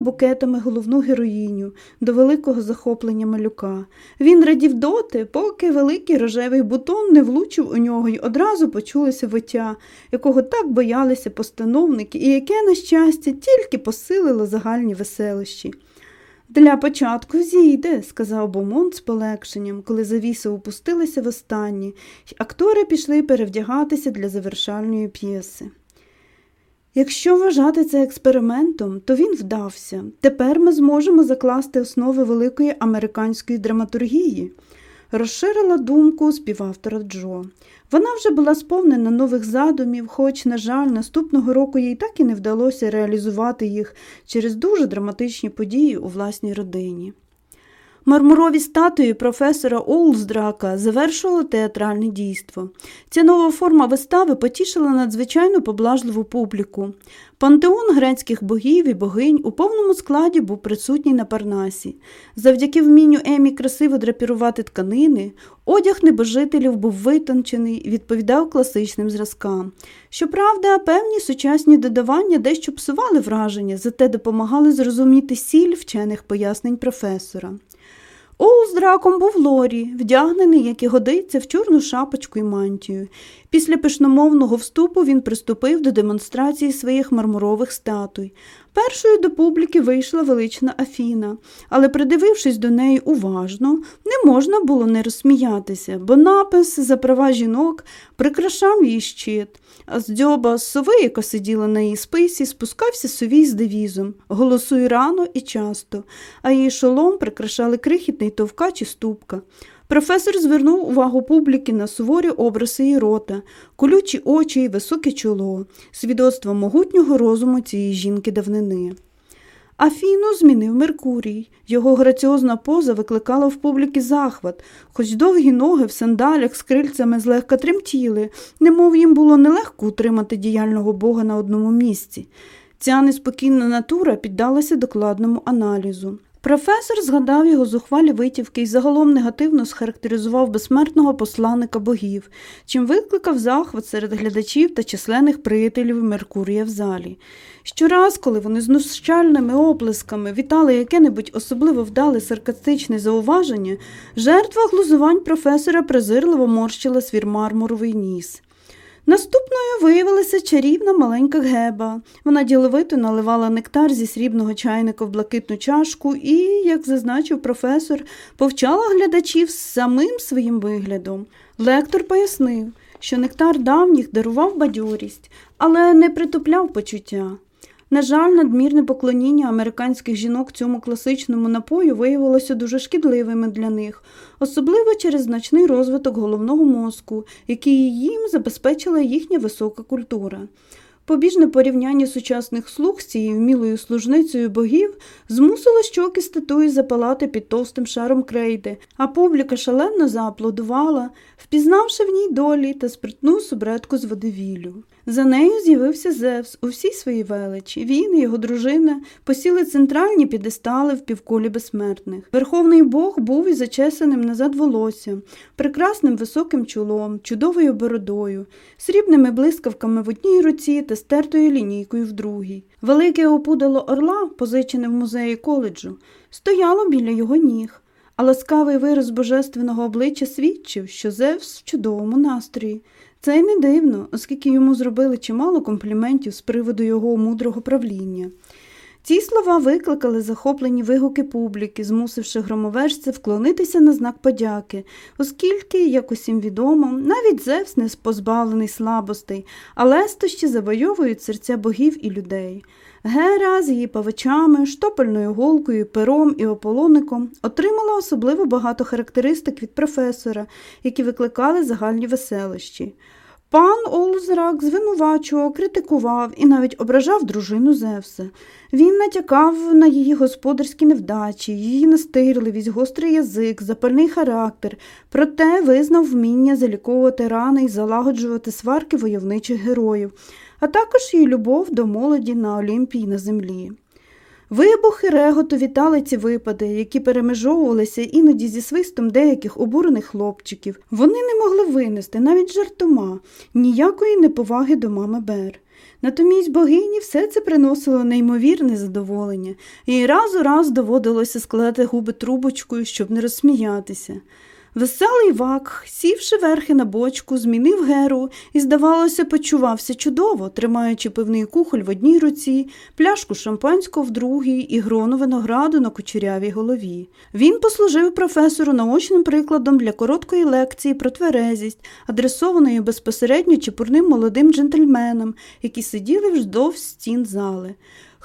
букетами головну героїню до великого захоплення малюка. Він радів доти, поки великий рожевий бутон не влучив у нього й одразу почулося виття, якого так боялися постановники, і яке, на щастя, тільки посилило загальні веселощі. Для початку зійде, сказав Бомонт з полегшенням, коли завіси опустилися востаннє, й актори пішли перевдягатися для завершальної п'єси. Якщо вважати це експериментом, то він вдався. Тепер ми зможемо закласти основи великої американської драматургії, розширила думку співавтора Джо. Вона вже була сповнена нових задумів, хоч, на жаль, наступного року їй так і не вдалося реалізувати їх через дуже драматичні події у власній родині. Мармурові статуї професора Олздрака завершували театральне дійство. Ця нова форма вистави потішила надзвичайно поблажливу публіку. Пантеон грецьких богів і богинь у повному складі був присутній на Парнасі. Завдяки вмінню Емі красиво драпірувати тканини, одяг небожителів був витончений і відповідав класичним зразкам. Щоправда, певні сучасні додавання дещо псували враження, зате допомагали зрозуміти сіль вчених пояснень професора. Оу з драком був Лорі, вдягнений, як і годиться, в чорну шапочку і мантію. Після пишномовного вступу він приступив до демонстрації своїх мармурових статуй. Першою до публіки вийшла велична Афіна, але, придивившись до неї уважно, не можна було не розсміятися, бо напис за права жінок прикрашав її щит, а з дзьоба сови, яка сиділа на її списі, спускався совій з девізом Голосуй рано і часто, а її шолом прикрашали крихітний товкач і ступка. Професор звернув увагу публіки на суворі образи її рота, колючі очі і високе чоло, свідоцтво могутнього розуму цієї жінки давнини. Афіну змінив Меркурій. Його граціозна поза викликала в публіки захват, хоч довгі ноги в сандалях з крильцями злегка тремтіли, немов їм було нелегко утримати діяльного бога на одному місці. Ця неспокійна натура піддалася докладному аналізу. Професор згадав його зухвалі витівки і загалом негативно схарактеризував безсмертного посланника богів, чим викликав захват серед глядачів та численних приятелів Меркурія в залі. Щораз, коли вони з нущальними оплесками вітали яке-небудь особливо вдале саркастичне зауваження, жертва глузувань професора презирливо морщила свій мармуровий ніс. Наступною виявилася чарівна маленька геба. Вона діловито наливала нектар зі срібного чайника в блакитну чашку і, як зазначив професор, повчала глядачів самим своїм виглядом. Лектор пояснив, що нектар давніх дарував бадьорість, але не притупляв почуття. На жаль, надмірне поклоніння американських жінок цьому класичному напою виявилося дуже шкідливими для них, особливо через значний розвиток головного мозку, який їм забезпечила їхня висока культура. Побіжне порівняння сучасних слуг з цією вмілою служницею богів змусило щоки статуї запалати під товстим шаром крейди, а публіка шалено зааплодувала, впізнавши в ній долі та спритну субретку з водевілю. За нею з'явився Зевс у всій своїй величі. Він і його дружина посіли центральні підестали в півколі безсмертних. Верховний Бог був із зачесаним назад волоссям, прекрасним високим чолом, чудовою бородою, срібними блискавками в одній руці та стертою лінійкою в другій. Велике опудало орла, позичене в музеї коледжу, стояло біля його ніг. А ласкавий вираз божественного обличчя свідчив, що Зевс в чудовому настрої. Це й не дивно, оскільки йому зробили чимало компліментів з приводу його мудрого правління. Ці слова викликали захоплені вигуки публіки, змусивши громовержця вклонитися на знак подяки, оскільки, як усім відомо, навіть Зевс не позбавлений слабостей, а лестощі завойовують серця богів і людей. Гера з її павичами, штопельною голкою, пером і ополоником отримала особливо багато характеристик від професора, які викликали загальні веселощі. Пан Олзрак звинувачував, критикував і навіть ображав дружину Зевса. Він натякав на її господарські невдачі, її настирливість, гострий язик, запальний характер, проте визнав вміння заліковувати рани і залагоджувати сварки войовничих героїв, а також її любов до молоді на Олімпії на землі. Вибухи реготу вітали ці випади, які перемежовувалися іноді зі свистом деяких обурених хлопчиків. Вони не могли винести навіть жартома ніякої неповаги до мами Бер. Натомість богині все це приносило неймовірне задоволення, і раз у раз доводилося складати губи трубочкою, щоб не розсміятися. Веселий вак, сівши верхи на бочку, змінив геру і, здавалося, почувався чудово, тримаючи пивний кухоль в одній руці, пляшку шампанського в другій і грону винограду на кучерявій голові. Він послужив професору наочним прикладом для короткої лекції про тверезість, адресованої безпосередньо чепурним молодим джентльменам, які сиділи вздовж стін зали.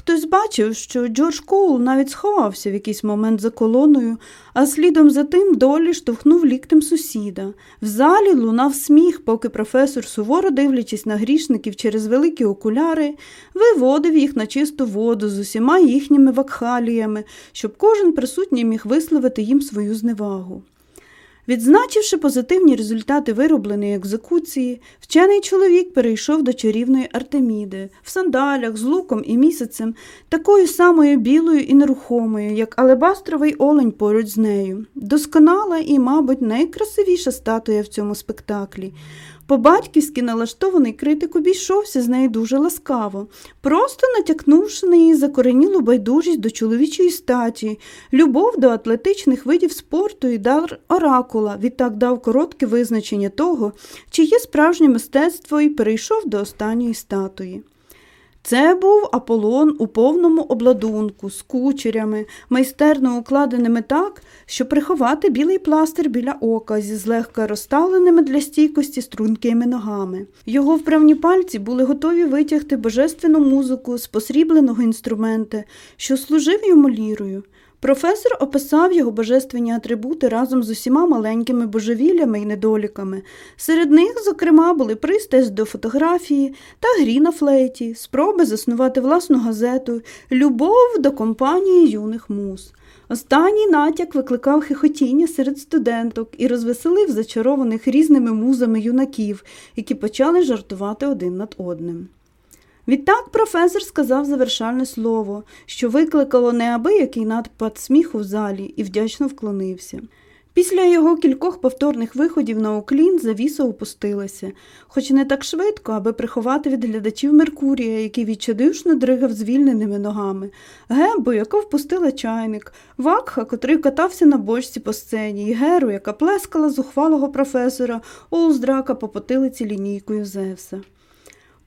Хтось бачив, що Джордж Коул навіть сховався в якийсь момент за колоною, а слідом за тим долі штовхнув ліктем сусіда. В залі лунав сміх, поки професор, суворо дивлячись на грішників через великі окуляри, виводив їх на чисту воду з усіма їхніми вакхаліями, щоб кожен присутній міг висловити їм свою зневагу. Відзначивши позитивні результати виробленої екзекуції, вчений чоловік перейшов до чарівної Артеміди в сандалях з луком і місяцем, такою самою білою і нерухомою, як алебастровий олень поруч з нею, досконала і, мабуть, найкрасивіша статуя в цьому спектаклі. По-батьківськи налаштований критик обійшовся з нею дуже ласкаво, просто натякнувши на її закоренілу байдужість до чоловічої статі, любов до атлетичних видів спорту і дар оракула, відтак дав коротке визначення того, чи є справжнє мистецтво і перейшов до останньої статуї. Це був Аполлон у повному обладунку, з кучерями, майстерно укладеними так, щоб приховати білий пластир біля ока зі злегка розставленими для стійкості стрункими ногами. Його вправні пальці були готові витягти божественну музику з посрібленого інструмента, що служив йому лірою. Професор описав його божественні атрибути разом з усіма маленькими божевіллями і недоліками. Серед них, зокрема, були пристесть до фотографії та грі на флейті, спроби заснувати власну газету, любов до компанії юних муз. Останній натяк викликав хихотіння серед студенток і розвеселив зачарованих різними музами юнаків, які почали жартувати один над одним. Відтак професор сказав завершальне слово, що викликало неабиякий надпад сміху в залі і вдячно вклонився. Після його кількох повторних виходів на уклін завіса опустилася, хоч не так швидко, аби приховати від глядачів Меркурія, який відчадившно дригав звільненими ногами, Гебу, яка впустила чайник, Вакха, котрий катався на бочці по сцені, і Геру, яка плескала зухвалого професора, Олздрака по потилиці лінійкою Зевса.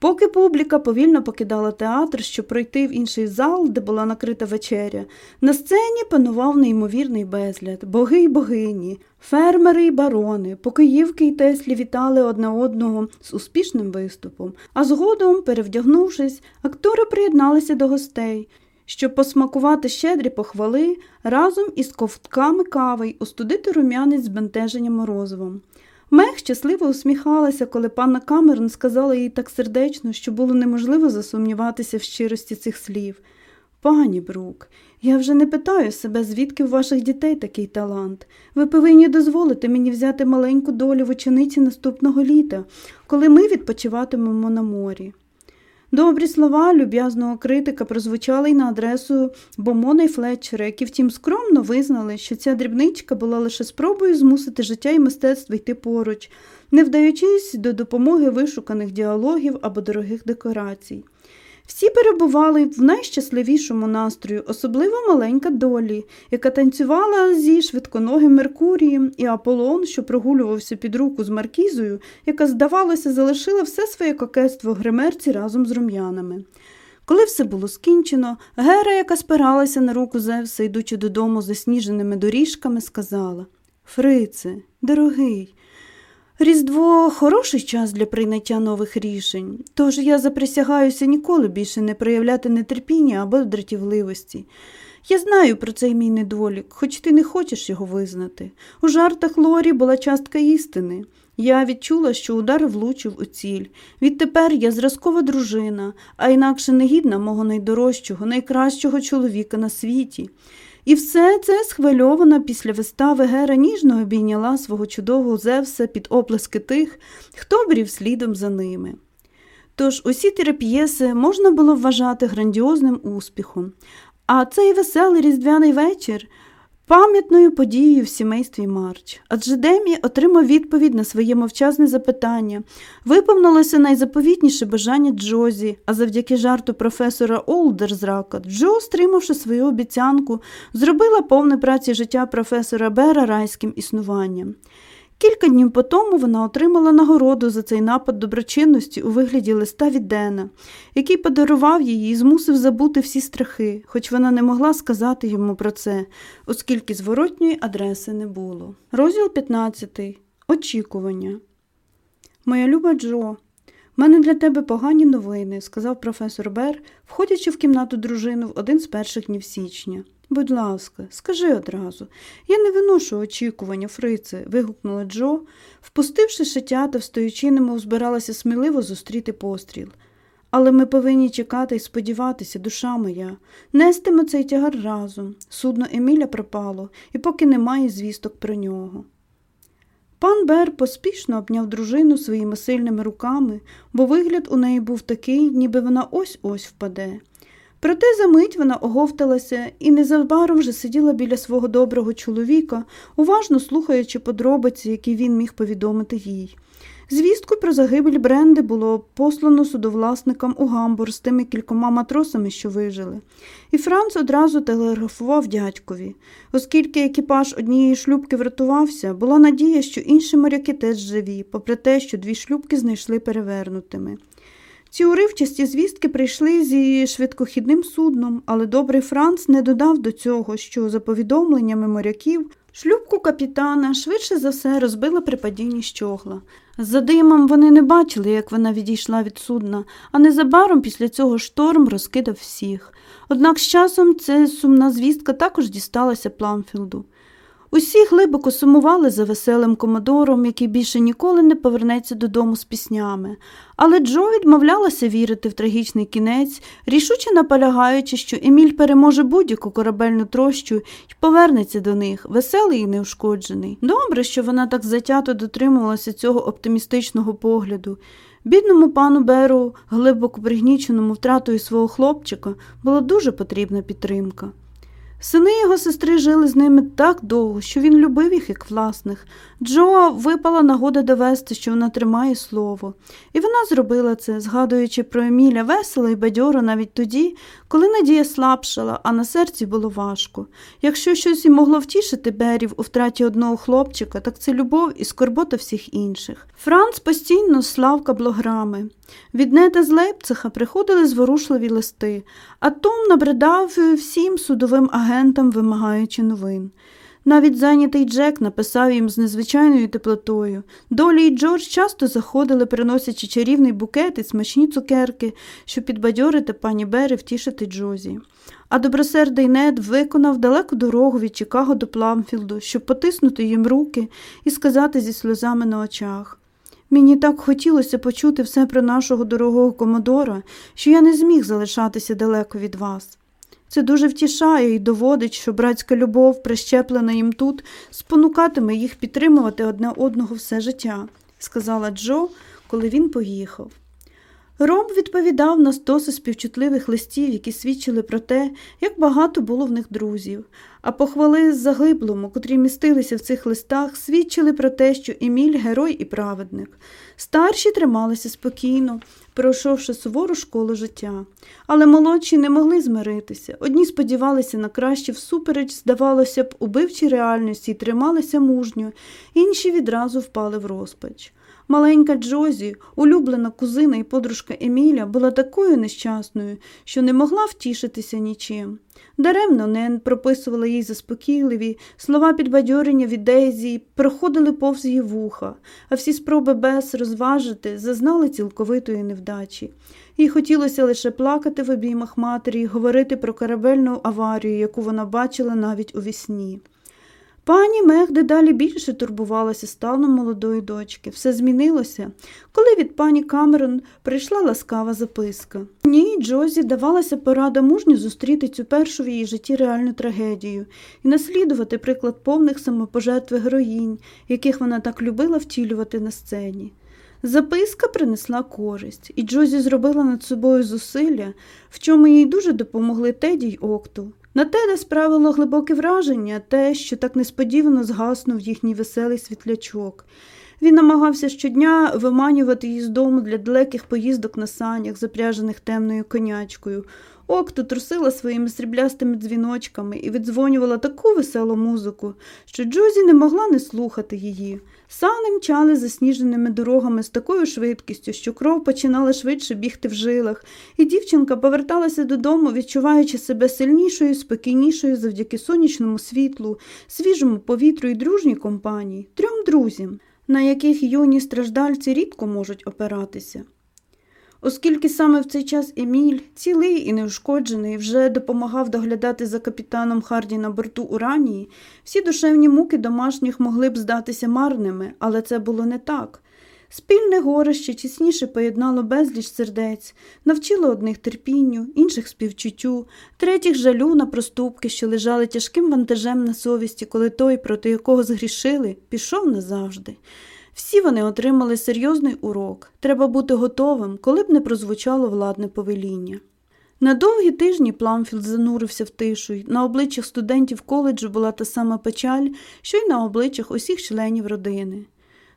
Поки публіка повільно покидала театр, щоб пройти в інший зал, де була накрита вечеря, на сцені панував неймовірний безгляд, боги й богині, фермери й барони, покоївки й теслі вітали одне одного з успішним виступом, а згодом, перевдягнувшись, актори приєдналися до гостей. Щоб посмакувати щедрі похвали разом із ковтками кави й остудити рум'янець з бентеженням морозивом. Мех щасливо усміхалася, коли панна Камерон сказала їй так сердечно, що було неможливо засумніватися в щирості цих слів. Пані Брук, я вже не питаю себе, звідки у ваших дітей такий талант. Ви повинні дозволити мені взяти маленьку долю в учениці наступного літа, коли ми відпочиватимемо на морі. Добрі слова люб'язного критика прозвучали й на адресу Бомона й Флетчера, які втім скромно визнали, що ця дрібничка була лише спробою змусити життя і мистецтво йти поруч, не вдаючись до допомоги вишуканих діалогів або дорогих декорацій. Всі перебували в найщасливішому настрою, особливо маленька долі, яка танцювала зі швидконогим Меркурієм, і Аполлон, що прогулювався під руку з маркізою, яка, здавалося, залишила все своє кокетство гримерці разом з рум'янами. Коли все було скінчено, Гера, яка спиралася на руку Зевса, йдучи додому засніженими доріжками, сказала Фрице, дорогий, Різдво хороший час для прийняття нових рішень, тож я заприсягаюся ніколи більше не проявляти нетерпіння або дратівливості. Я знаю про цей мій недолік, хоч ти не хочеш його визнати. У жартах Лорі була частка істини. Я відчула, що удар влучив у ціль. Відтепер я зразкова дружина, а інакше негідна мого найдорожчого, найкращого чоловіка на світі. І все це схвильована після вистави Гера ніжно обійняла свого чудового Зевса під оплески тих, хто брів слідом за ними. Тож усі три п'єси можна було вважати грандіозним успіхом, а цей веселий різдвяний вечір пам'ятною подією в сімействі Марч, адже Демі отримав відповідь на своє мовчазне запитання. Виповнилося найзаповітніше бажання Джозі, а завдяки жарту професора Олдерзрака Джо, стримавши свою обіцянку, зробила повне праці життя професора Бера райським існуванням. Кілька днів по тому вона отримала нагороду за цей напад доброчинності у вигляді листа від Дена, який подарував її і змусив забути всі страхи, хоч вона не могла сказати йому про це, оскільки зворотньої адреси не було. Розділ 15. Очікування. Моя люба Джо, в мене для тебе погані новини, сказав професор Бер, входячи в кімнату дружину в один з перших днів січня. Будь ласка, скажи одразу. Я не виношу очікування, Фрице, вигукнула Джо, впустивши шитята, встоючи, немов збиралася сміливо зустріти постріл. Але ми повинні чекати і сподіватися, душа моя, нестимо цей тягар разом. Судно Еміля пропало, і поки немає звісток про нього. Пан Бер поспішно обняв дружину своїми сильними руками, бо вигляд у неї був такий, ніби вона ось ось впаде. Проте за мить вона оговталася і незабаром вже сиділа біля свого доброго чоловіка, уважно слухаючи подробиці, які він міг повідомити їй. Звістку про загибель Бренди було послано судовласникам у гамбур з тими кількома матросами, що вижили. І Франц одразу телеграфував дядькові. Оскільки екіпаж однієї шлюбки врятувався, була надія, що інші моряки теж живі, попри те, що дві шлюбки знайшли перевернутими. Ці уривчасті звістки прийшли зі швидкохідним судном, але добрий Франц не додав до цього, що, за повідомленнями моряків, шлюбку капітана швидше за все розбила при падінні щогла. За димом вони не бачили, як вона відійшла від судна, а незабаром після цього шторм розкидав всіх. Однак з часом ця сумна звістка також дісталася Пламфілду. Усі глибоко сумували за веселим комодором, який більше ніколи не повернеться додому з піснями, але Джо відмовлялася вірити в трагічний кінець, рішуче наполягаючи, що Еміль переможе будь-яку корабельну трощу і повернеться до них, веселий і неушкоджений. Добре, що вона так затято дотримувалася цього оптимістичного погляду. Бідному пану Беру, глибоко пригніченому втратою свого хлопчика, була дуже потрібна підтримка. Сини його сестри жили з ними так довго, що він любив їх як власних. Джо випала нагода довести, що вона тримає слово, і вона зробила це, згадуючи про Еміля весело і бадьоро навіть тоді, коли надія слабшала, а на серці було важко. Якщо щось і могло втішити Берів у втраті одного хлопчика, так це любов і скорбота всіх інших. Франц постійно слав каблограми. Від неда з Лейпциха приходили зворушливі листи, а Том набридав всім судовим агентам, вимагаючи новин. Навіть зайнятий Джек написав їм з незвичайною теплотою. Долі і Джордж часто заходили, приносячи чарівний букет і смачні цукерки, щоб підбадьорити пані Бери втішити Джозі. А добросердий нед виконав далеку дорогу від Чикаго до Пламфілду, щоб потиснути їм руки і сказати зі сльозами на очах. Мені так хотілося почути все про нашого дорогого комодора, що я не зміг залишатися далеко від вас. Це дуже втішає і доводить, що братська любов, прищеплена їм тут, спонукатиме їх підтримувати одне одного все життя, сказала Джо, коли він поїхав. Роб відповідав на стоси співчутливих листів, які свідчили про те, як багато було в них друзів, а похвали заглиблому, котрі містилися в цих листах, свідчили про те, що Еміль герой і праведник. Старші трималися спокійно, пройшовши сувору школу життя. Але молодші не могли змиритися. Одні сподівалися на краще всупереч, здавалося б, убивчій реальності і трималися мужньо, інші відразу впали в розпач. Маленька Джозі, улюблена кузина і подружка Еміля, була такою нещасною, що не могла втішитися нічим. Даремно Нен прописувала їй заспокійливі, слова підбадьорення від Дейзі проходили повз її вуха, а всі спроби Бес розважити зазнали цілковитої невдачі. Їй хотілося лише плакати в обіймах матері і говорити про корабельну аварію, яку вона бачила навіть у вісні. Пані Мех дедалі більше турбувалася станом молодої дочки. Все змінилося, коли від пані Камерон прийшла ласкава записка. Ні, Джозі давалася порада мужньо зустріти цю першу в її житті реальну трагедію і наслідувати приклад повних самопожертви героїнь, яких вона так любила втілювати на сцені. Записка принесла користь, і Джозі зробила над собою зусилля, в чому їй дуже допомогли Теді й Окту. На Теда справило глибоке враження те, що так несподівано згаснув їхній веселий світлячок. Він намагався щодня виманювати її з дому для далеких поїздок на санях, запряжених темною конячкою. Окто трусила своїми сріблястими дзвіночками і віддзвонювала таку веселу музику, що Джозі не могла не слухати її. Сани мчали засніженими дорогами з такою швидкістю, що кров починала швидше бігти в жилах, і дівчинка поверталася додому, відчуваючи себе сильнішою, спокійнішою завдяки сонячному світлу, свіжому повітрю і дружній компанії, трьом друзям, на яких юні страждальці рідко можуть опиратися. Оскільки саме в цей час Еміль, цілий і неушкоджений, вже допомагав доглядати за капітаном Харді на борту Уранії, всі душевні муки домашніх могли б здатися марними, але це було не так. Спільне горище тісніше поєднало безліч сердець, навчило одних терпінню, інших співчуттю, третіх жалю на проступки, що лежали тяжким вантажем на совісті, коли той, проти якого згрішили, пішов назавжди. Всі вони отримали серйозний урок. Треба бути готовим, коли б не прозвучало владне повеління. На довгі тижні Пламфілд занурився в тишу, й на обличчях студентів коледжу була та сама печаль, що й на обличчях усіх членів родини.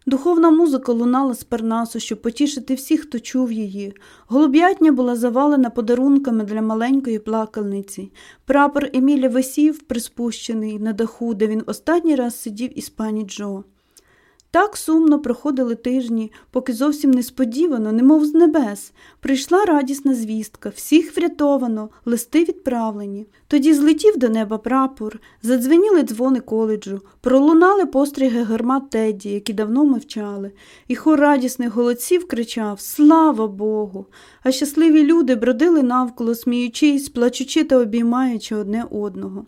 Духовна музика лунала з Парнасу, щоб потішити всіх, хто чув її. Голуб'ятня була завалена подарунками для маленької плакальниці. Прапор Еміля висів, приспущений на даху, де він останній раз сидів із пані Джо. Так сумно проходили тижні, поки зовсім несподівано, немов з небес, прийшла радісна звістка, всіх врятовано, листи відправлені. Тоді злетів до неба прапор, задзвеніли дзвони коледжу, пролунали постріги гармат Тедді, які давно мовчали, і хор радісних голосів кричав Слава Богу! А щасливі люди бродили навколо, сміючись, плачучи та обіймаючи одне одного.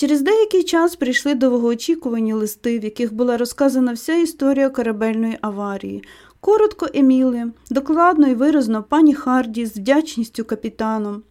Через деякий час прийшли довгоочікувані листи, в яких була розказана вся історія корабельної аварії. Коротко Еміли, докладно і виразно пані Харді з вдячністю капітаном.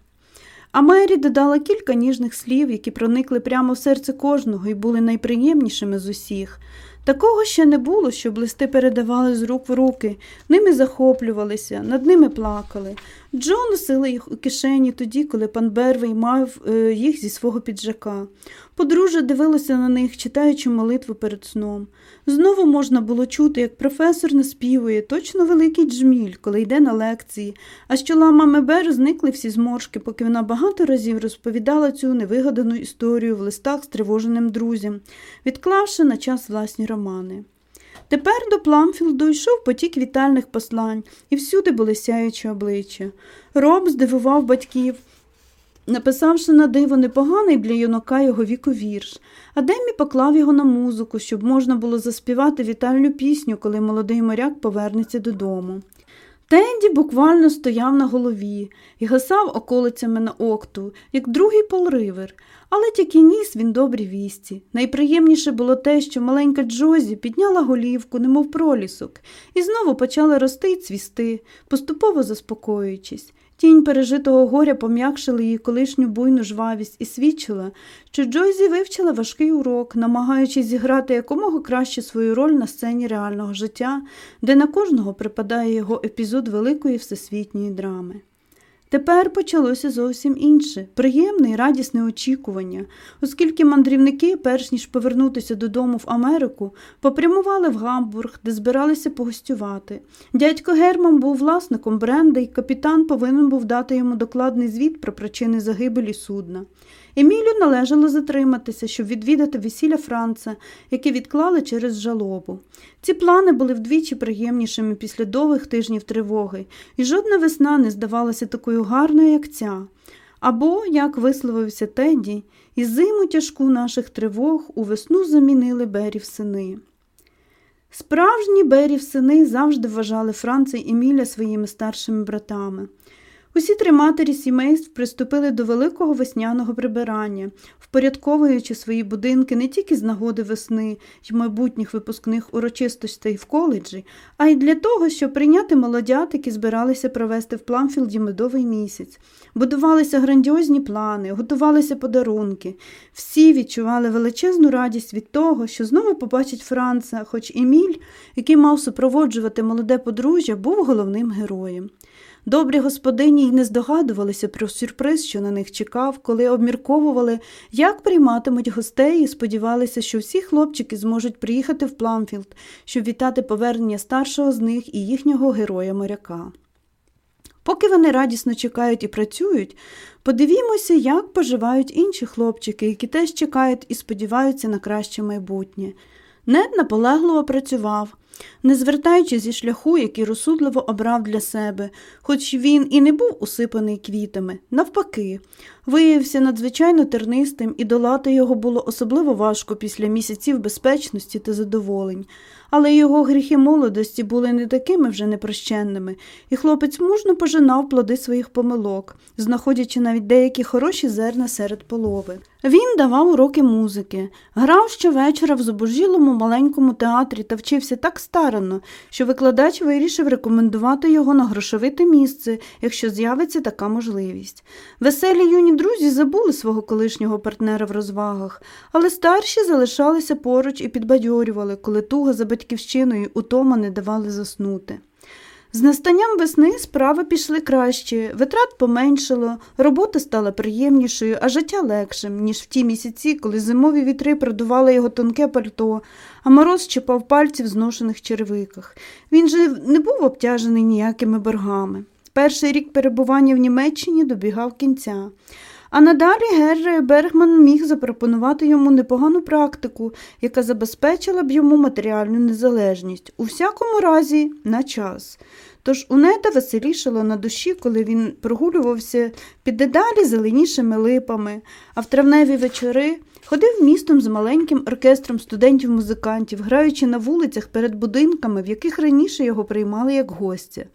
А Мері додала кілька ніжних слів, які проникли прямо в серце кожного і були найприємнішими з усіх. Такого ще не було, щоб листи передавали з рук в руки, ними захоплювалися, над ними плакали. Джо носила їх у кишені тоді, коли пан Бервей мав е, їх зі свого піджака. Подружжя дивилося на них, читаючи молитву перед сном. Знову можна було чути, як професор наспівує, точно великий джміль, коли йде на лекції, а з чола мами Бер зникли всі зморшки, поки вона багато разів розповідала цю невигадану історію в листах з тривоженим друзям, відклавши на час власні романи. Тепер до Пламфілду йшов потік вітальних послань, і всюди були сяючі обличчя. Роб здивував батьків, написавши на диво непоганий для юнака його віку вірш, а Демі поклав його на музику, щоб можна було заспівати вітальну пісню, коли молодий моряк повернеться додому. Тенді буквально стояв на голові і гасав околицями на окту, як другий полривер, але тільки ніс він добрі вісті. Найприємніше було те, що маленька Джозі підняла голівку, немов пролісок, і знову почала рости й цвісти, поступово заспокоюючись. Тінь пережитого горя пом'якшила її колишню буйну жвавість і свідчила, що Джойзі вивчила важкий урок, намагаючись зіграти якомога краще свою роль на сцені реального життя, де на кожного припадає його епізод великої всесвітньої драми. Тепер почалося зовсім інше, приємне і радісне очікування, оскільки мандрівники, перш ніж повернутися додому в Америку, попрямували в Гамбург, де збиралися погостювати. Дядько Герман був власником бренда, і капітан повинен був дати йому докладний звіт про причини загибелі судна. Емілю належало затриматися, щоб відвідати весілля Франца, яке відклали через жалобу. Ці плани були вдвічі приємнішими після довгих тижнів тривоги, і жодна весна не здавалася такою гарною, як ця. Або, як висловився Тедді, і зиму тяжку наших тривог у весну замінили берів сини. Справжні берів сини завжди вважали Франца і Еміля своїми старшими братами. Усі три матері сімейств приступили до великого весняного прибирання, впорядковуючи свої будинки не тільки з нагоди весни й майбутніх випускних урочистостей в коледжі, а й для того, щоб прийняти молодят, які збиралися провести в Пламфілді медовий місяць. Будувалися грандіозні плани, готувалися подарунки. Всі відчували величезну радість від того, що знову побачать Франца, хоч Еміль, який мав супроводжувати молоде подружжя, був головним героєм. Добрі господині й не здогадувалися про сюрприз, що на них чекав, коли обмірковували, як прийматимуть гостей, і сподівалися, що всі хлопчики зможуть приїхати в Пламфілд, щоб вітати повернення старшого з них і їхнього героя моряка. Поки вони радісно чекають і працюють, подивімося, як поживають інші хлопчики, які теж чекають і сподіваються на краще майбутнє. Нед наполегливо працював, не звертаючи зі шляху, який розсудливо обрав для себе, хоч він і не був усипаний квітами, навпаки, виявився надзвичайно тернистим, і долати його було особливо важко після місяців безпечності та задоволень. Але його гріхи молодості були не такими вже непрощенними, і хлопець мужно пожинав плоди своїх помилок, знаходячи навіть деякі хороші зерна серед полови. Він давав уроки музики, грав щовечора в зубожілому маленькому театрі та вчився так старанно, що викладач вирішив рекомендувати його на грошовите місце, якщо з'явиться така можливість. Веселі юні друзі забули свого колишнього партнера в розвагах, але старші залишалися поруч і підбадьорювали, коли туга за батьківщиною утома не давали заснути. З настанням весни справи пішли краще, витрат поменшало, робота стала приємнішою, а життя легшим, ніж в ті місяці, коли зимові вітри продували його тонке пальто, а мороз чіпав пальці в зношених черевиках. Він же не був обтяжений ніякими боргами. Перший рік перебування в Німеччині добігав кінця. А надалі Герри Бергман міг запропонувати йому непогану практику, яка забезпечила б йому матеріальну незалежність, у всякому разі, на час. Тож у неда веселішало на душі, коли він прогулювався під дедалі зеленішими липами, а в травневі вечори ходив містом з маленьким оркестром студентів-музикантів, граючи на вулицях перед будинками, в яких раніше його приймали як гостя.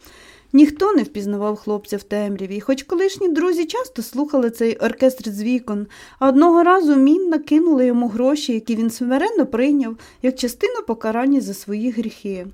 Ніхто не впізнавав хлопця в темряві, хоч колишні друзі часто слухали цей оркестр з вікон, а одного разу мінно кинули йому гроші, які він смиренно прийняв як частину покарання за свої гріхи.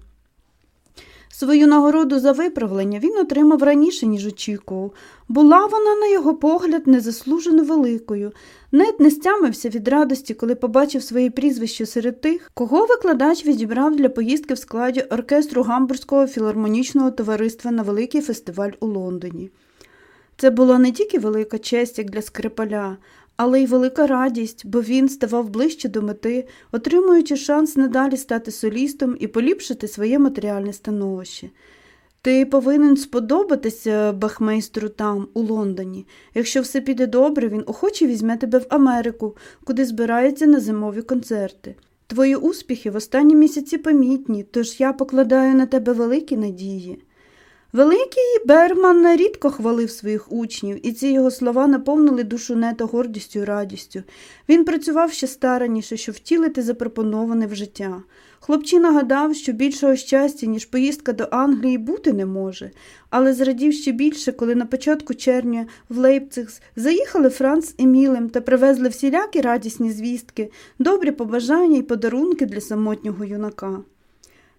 Свою нагороду за виправлення він отримав раніше, ніж очікував. Була вона, на його погляд, незаслужено великою. Нед не стямився від радості, коли побачив своє прізвище серед тих, кого викладач відібрав для поїздки в складі оркестру Гамбурзького філармонічного товариства на великий фестиваль у Лондоні. Це була не тільки велика честь як для скрипаля, але й велика радість, бо він ставав ближче до мети, отримуючи шанс надалі стати солістом і поліпшити своє матеріальне становище. Ти повинен сподобатися бахмейстру там, у Лондоні. Якщо все піде добре, він охоче візьме тебе в Америку, куди збирається на зимові концерти. Твої успіхи в останні місяці помітні, тож я покладаю на тебе великі надії. Великий Берман рідко хвалив своїх учнів, і ці його слова наповнили душу нето гордістю і радістю. Він працював ще стараніше, щоб втілити запропоноване в життя. Хлопчина гадав, що більшого щастя, ніж поїздка до Англії, бути не може, але зрадів ще більше, коли на початку червня в Лейпциг заїхали Франц з Емілем та привезли всілякі радісні звістки, добрі побажання і подарунки для самотнього юнака.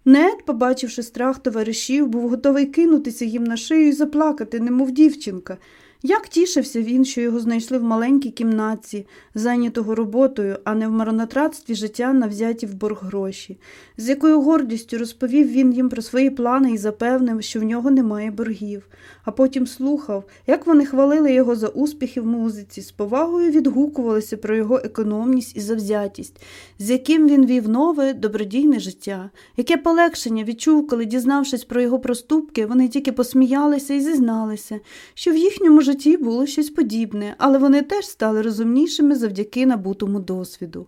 Нед, побачивши страх товаришів, був готовий кинутися їм на шию і заплакати, немов дівчинка. Як тішився він, що його знайшли в маленькій кімнатці, зайнятого роботою, а не в марнотратстві життя на взяті в борг гроші, з якою гордістю розповів він їм про свої плани і запевнив, що в нього немає боргів, а потім слухав, як вони хвалили його за успіхи в музиці, з повагою відгукувалися про його економність і завзятість, з яким він вів нове добродійне життя, яке полегшення відчув, коли, дізнавшись про його проступки, вони тільки посміялися і зізналися, що в їхньому житті було щось подібне, але вони теж стали розумнішими завдяки набутому досвіду.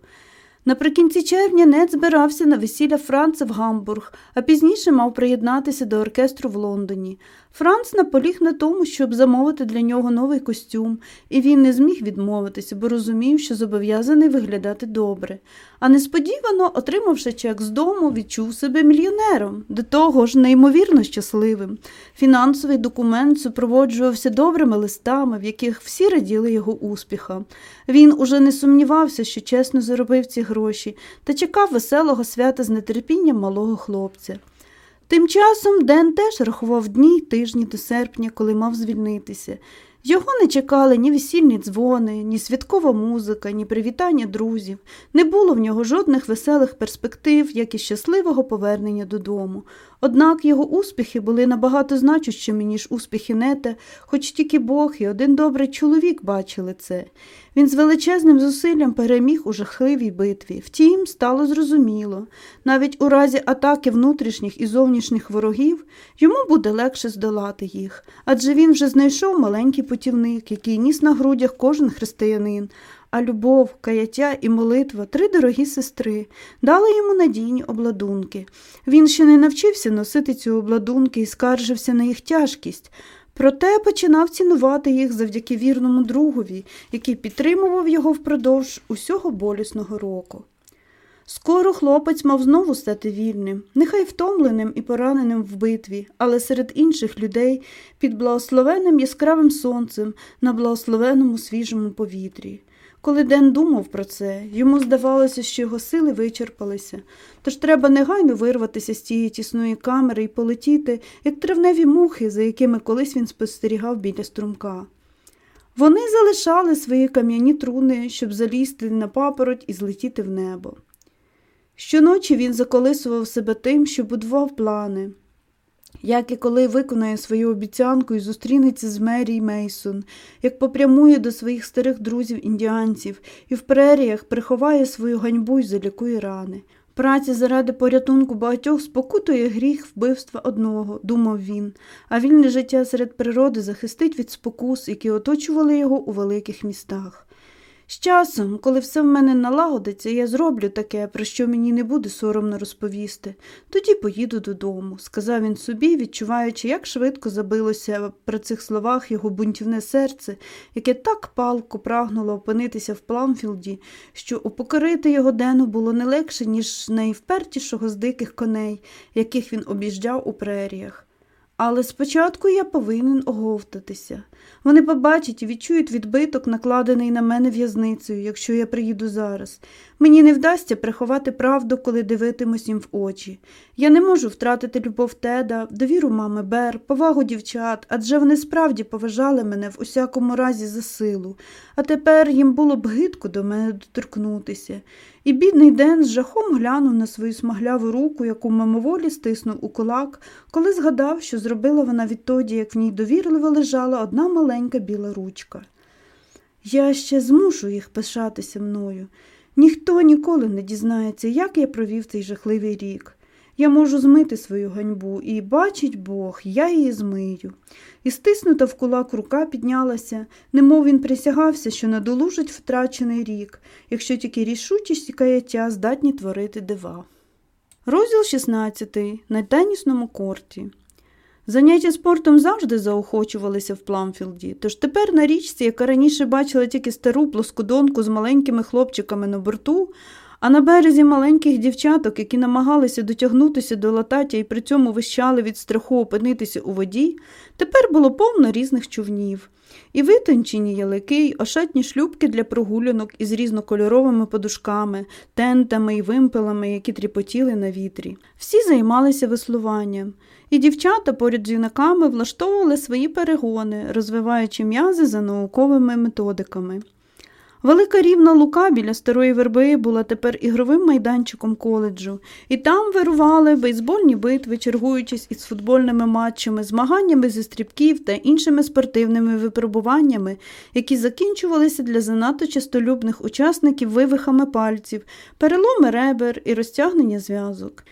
Наприкінці червня Нед збирався на весілля Франца в Гамбург, а пізніше мав приєднатися до оркестру в Лондоні. Франц наполіг на тому, щоб замовити для нього новий костюм, і він не зміг відмовитися, бо розумів, що зобов'язаний виглядати добре. А несподівано, отримавши чек з дому, відчув себе мільйонером, до того ж неймовірно щасливим. Фінансовий документ супроводжувався добрими листами, в яких всі раділи його успіхам. Він уже не сумнівався, що чесно заробив ці гроші, та чекав веселого свята з нетерпінням малого хлопця. Тим часом Ден теж рахував дні й тижні до серпня, коли мав звільнитися. Його не чекали ні весільні дзвони, ні святкова музика, ні привітання друзів. Не було в нього жодних веселих перспектив, як і щасливого повернення додому. Однак його успіхи були набагато значущими, ніж успіхи нете, хоч тільки Бог і один добрий чоловік бачили це. Він з величезним зусиллям переміг у жахливій битві. Втім, стало зрозуміло, навіть у разі атаки внутрішніх і зовнішніх ворогів йому буде легше здолати їх, адже він вже знайшов маленький путівник, який ніс на грудях кожен християнин. А любов, каяття і молитва три дорогі сестри, дали йому надійні обладунки. Він ще не навчився носити ці обладунки і скаржився на їх тяжкість. Проте починав цінувати їх завдяки вірному другові, який підтримував його впродовж усього болісного року. Скоро хлопець мав знову стати вільним, нехай втомленим і пораненим в битві, але серед інших людей під благословенним яскравим сонцем на благословеному свіжому повітрі. Коли Ден думав про це, йому здавалося, що його сили вичерпалися, тож треба негайно вирватися з тієї тісної камери і полетіти, як травневі мухи, за якими колись він спостерігав біля струмка. Вони залишали свої кам'яні труни, щоб залізти на папороть і злетіти в небо. Щоночі він заколисував себе тим, що будував плани як і коли виконає свою обіцянку і зустрінеться з Мері Мейсон, як попрямує до своїх старих друзів індіанців і в преріях приховає свою ганьбу й залікує рани. Праця заради порятунку багатьох спокутує гріх вбивства одного, думав він, а вільне життя серед природи захистить від спокус, які оточували його у великих містах. З часом, коли все в мене налагодиться, я зроблю таке, про що мені не буде соромно розповісти, тоді поїду додому, сказав він собі, відчуваючи, як швидко забилося при цих словах його бунтівне серце, яке так палко прагнуло опинитися в Пламфілді, що упокорити його дену було не легше, ніж найвпертішого з диких коней, яких він об'їжджав у преріях. Але спочатку я повинен оговтатися. Вони побачать і відчують відбиток, накладений на мене в'язницею, якщо я приїду зараз. Мені не вдасться приховати правду, коли дивитимусь їм в очі. Я не можу втратити любов теда, довіру мами Бер, повагу дівчат, адже вони справді поважали мене в усякому разі за силу, а тепер їм було б гидко до мене доторкнутися. І бідний Ден з жахом глянув на свою смагляву руку, яку мимоволі стиснув у кулак, коли згадав, що зробила вона відтоді, як в ній довірливо лежала одна маленька біла ручка. Я ще змушу їх пишатися мною. Ніхто ніколи не дізнається, як я провів цей жахливий рік. Я можу змити свою ганьбу, і, бачить Бог, я її змию. І стиснута в кулак рука піднялася, немов він присягався, що надолужить втрачений рік, якщо тільки рішучість і каяття здатні творити дива. Розділ 16. На тенісному корті. Заняття спортом завжди заохочувалися в Пламфілді, тож тепер на річці, яка раніше бачила тільки стару плоскодонку з маленькими хлопчиками на борту, а на березі маленьких дівчаток, які намагалися дотягнутися до латаття і при цьому вищали від страху опинитися у воді, тепер було повно різних човнів. І витончені ялики, й ошатні шлюбки для прогулянок із різнокольоровими подушками, тентами і вимпелами, які тріпотіли на вітрі. Всі займалися веслуванням, і дівчата поряд з юнаками влаштовували свої перегони, розвиваючи м'язи за науковими методиками. Велика рівна лука біля старої верби була тепер ігровим майданчиком коледжу, і там вирували бейсбольні битви, чергуючись із футбольними матчами, змаганнями зі стрібків та іншими спортивними випробуваннями, які закінчувалися для занадто чистолюбних учасників вивихами пальців, переломи ребер і розтягнення зв'язок.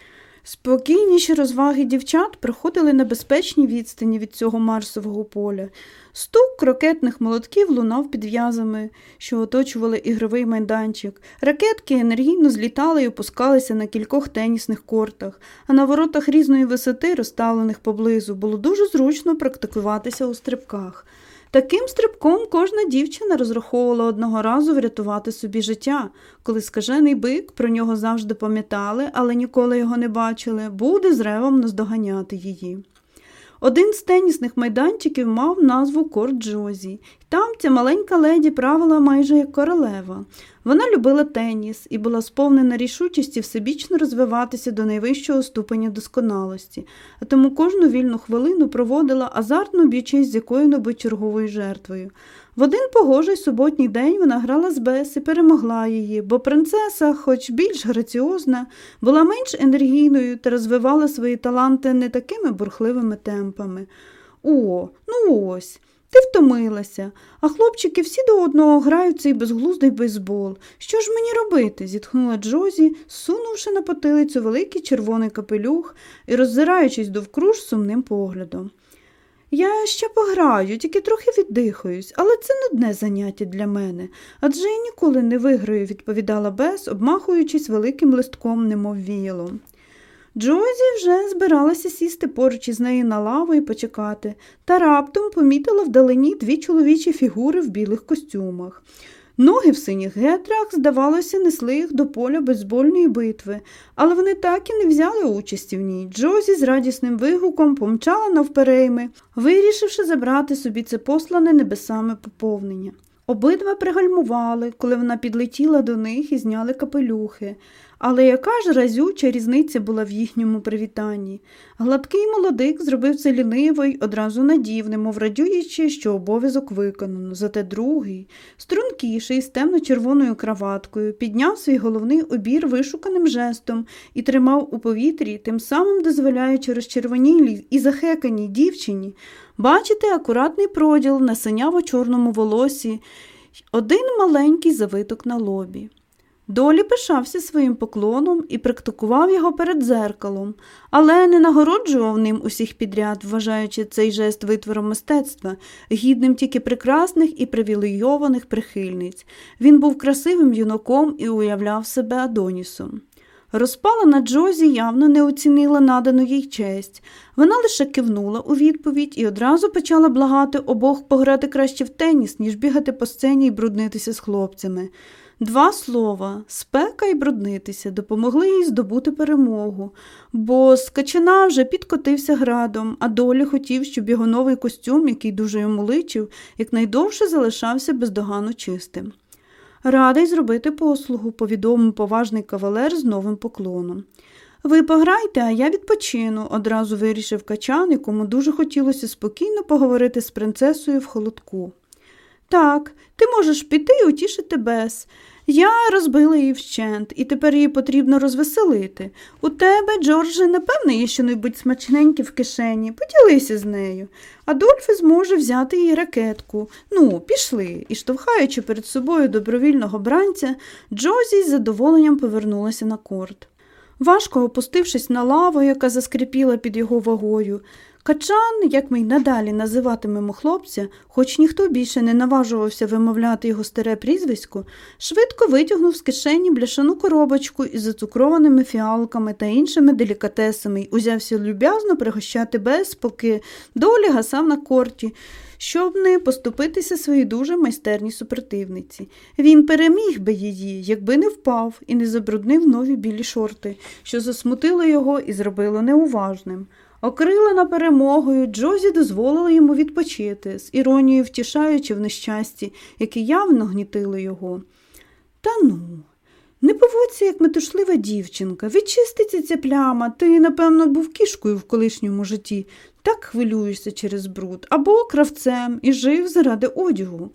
Спокійніші розваги дівчат проходили на безпечній відстані від цього марсового поля. Стук крокетних молотків лунав під в'язами, що оточували ігровий майданчик. Ракетки енергійно злітали і опускалися на кількох тенісних кортах, а на воротах різної висоти, розставлених поблизу, було дуже зручно практикуватися у стрибках. Таким стрибком кожна дівчина розраховувала одного разу врятувати собі життя, коли скажений бик про нього завжди пам'ятали, але ніколи його не бачили, буде з ревом наздоганяти її. Один з тенісних майданчиків мав назву Корт Джозі, там ця маленька леді правила майже як королева. Вона любила теніс і була сповнена рішучості всебічно розвиватися до найвищого ступеня досконалості, а тому кожну вільну хвилину проводила азартну б'ючись з якою-небудь черговою жертвою. В один погожий суботній день вона грала з Бес і перемогла її, бо принцеса, хоч більш граціозна, була менш енергійною та розвивала свої таланти не такими бурхливими темпами. О, ну ось. Ти втомилася, а хлопчики всі до одного грають цей безглуздий бейсбол. Що ж мені робити? зітхнула Джозі, сунувши на потилицю великий червоний капелюх і роззираючись довкруж сумним поглядом. Я ще пограю, тільки трохи віддихаюсь, але це нудне заняття для мене, адже я ніколи не виграю, відповідала Бес, обмахуючись великим листком, немов віялом. Джозі вже збиралася сісти поруч із нею на лаву і почекати, та раптом помітила вдалині дві чоловічі фігури в білих костюмах. Ноги в синіх гетрах, здавалося, несли їх до поля безбольної битви, але вони так і не взяли участі в ній. Джозі з радісним вигуком помчала навперейми, вирішивши забрати собі це послане небесами поповнення. Обидва пригальмували, коли вона підлетіла до них і зняли капелюхи. Але яка ж разюча різниця була в їхньому привітанні? Гладкий молодик зробив це ліниво й одразу надів, немов радюючи, що обов'язок виконано. Зате другий, стрункіший, з темно-червоною краваткою, підняв свій головний обір вишуканим жестом і тримав у повітрі, тим самим дозволяючи розчервонілій і захеканій дівчині бачити акуратний проділ на синяво чорному волосі, один маленький завиток на лобі. Долі пишався своїм поклоном і практикував його перед дзеркалом, але не нагороджував ним усіх підряд, вважаючи цей жест витвором мистецтва, гідним тільки прекрасних і привілейованих прихильниць. Він був красивим юнаком і уявляв себе Адонісом. Розпалена Джозі явно не оцінила надану їй честь. Вона лише кивнула у відповідь і одразу почала благати обох пограти краще в теніс, ніж бігати по сцені і бруднитися з хлопцями. Два слова спека і бруднитися допомогли їй здобути перемогу, бо скачана вже підкотився градом, а долі хотів, щоб його новий костюм, який дуже йому личив, якнайдовше залишався бездоганно чистим. Радий зробити послугу, повідомив поважний кавалер з новим поклоном. Ви пограйте, а я відпочину, одразу вирішив качан, якому дуже хотілося спокійно поговорити з принцесою в холодку. Так, ти можеш піти і утішити Бес. Я розбила її вщент, і тепер її потрібно розвеселити. У тебе, Джордже, напевне, є щонебудь смачненьке в кишені. Поділися з нею. Адольфе зможе взяти її ракетку. Ну, пішли. І, штовхаючи перед собою добровільного бранця, Джозі з задоволенням повернулася на корт. Важко опустившись на лаву, яка заскрипіла під його вагою, Качан, як ми й надалі називатимемо хлопця, хоч ніхто більше не наважувався вимовляти його старе прізвисько, швидко витягнув з кишені бляшану коробочку із зацукрованими фіалками та іншими делікатесами й узявся люб'язно пригощати без, поки долі гасав на корті, щоб не поступитися своїй дуже майстерній супротивниці. Він переміг би її, якби не впав і не забруднив нові білі шорти, що засмутило його і зробило неуважним. Окрилена перемогою, Джозі дозволила йому відпочити, з іронією втішаючи в нещасті, яке явно гнітило його. Та ну, не поводься, як метушлива дівчинка, відчиститься ця пляма, ти, напевно, був кішкою в колишньому житті, так хвилюєшся через бруд, або кравцем і жив заради одягу.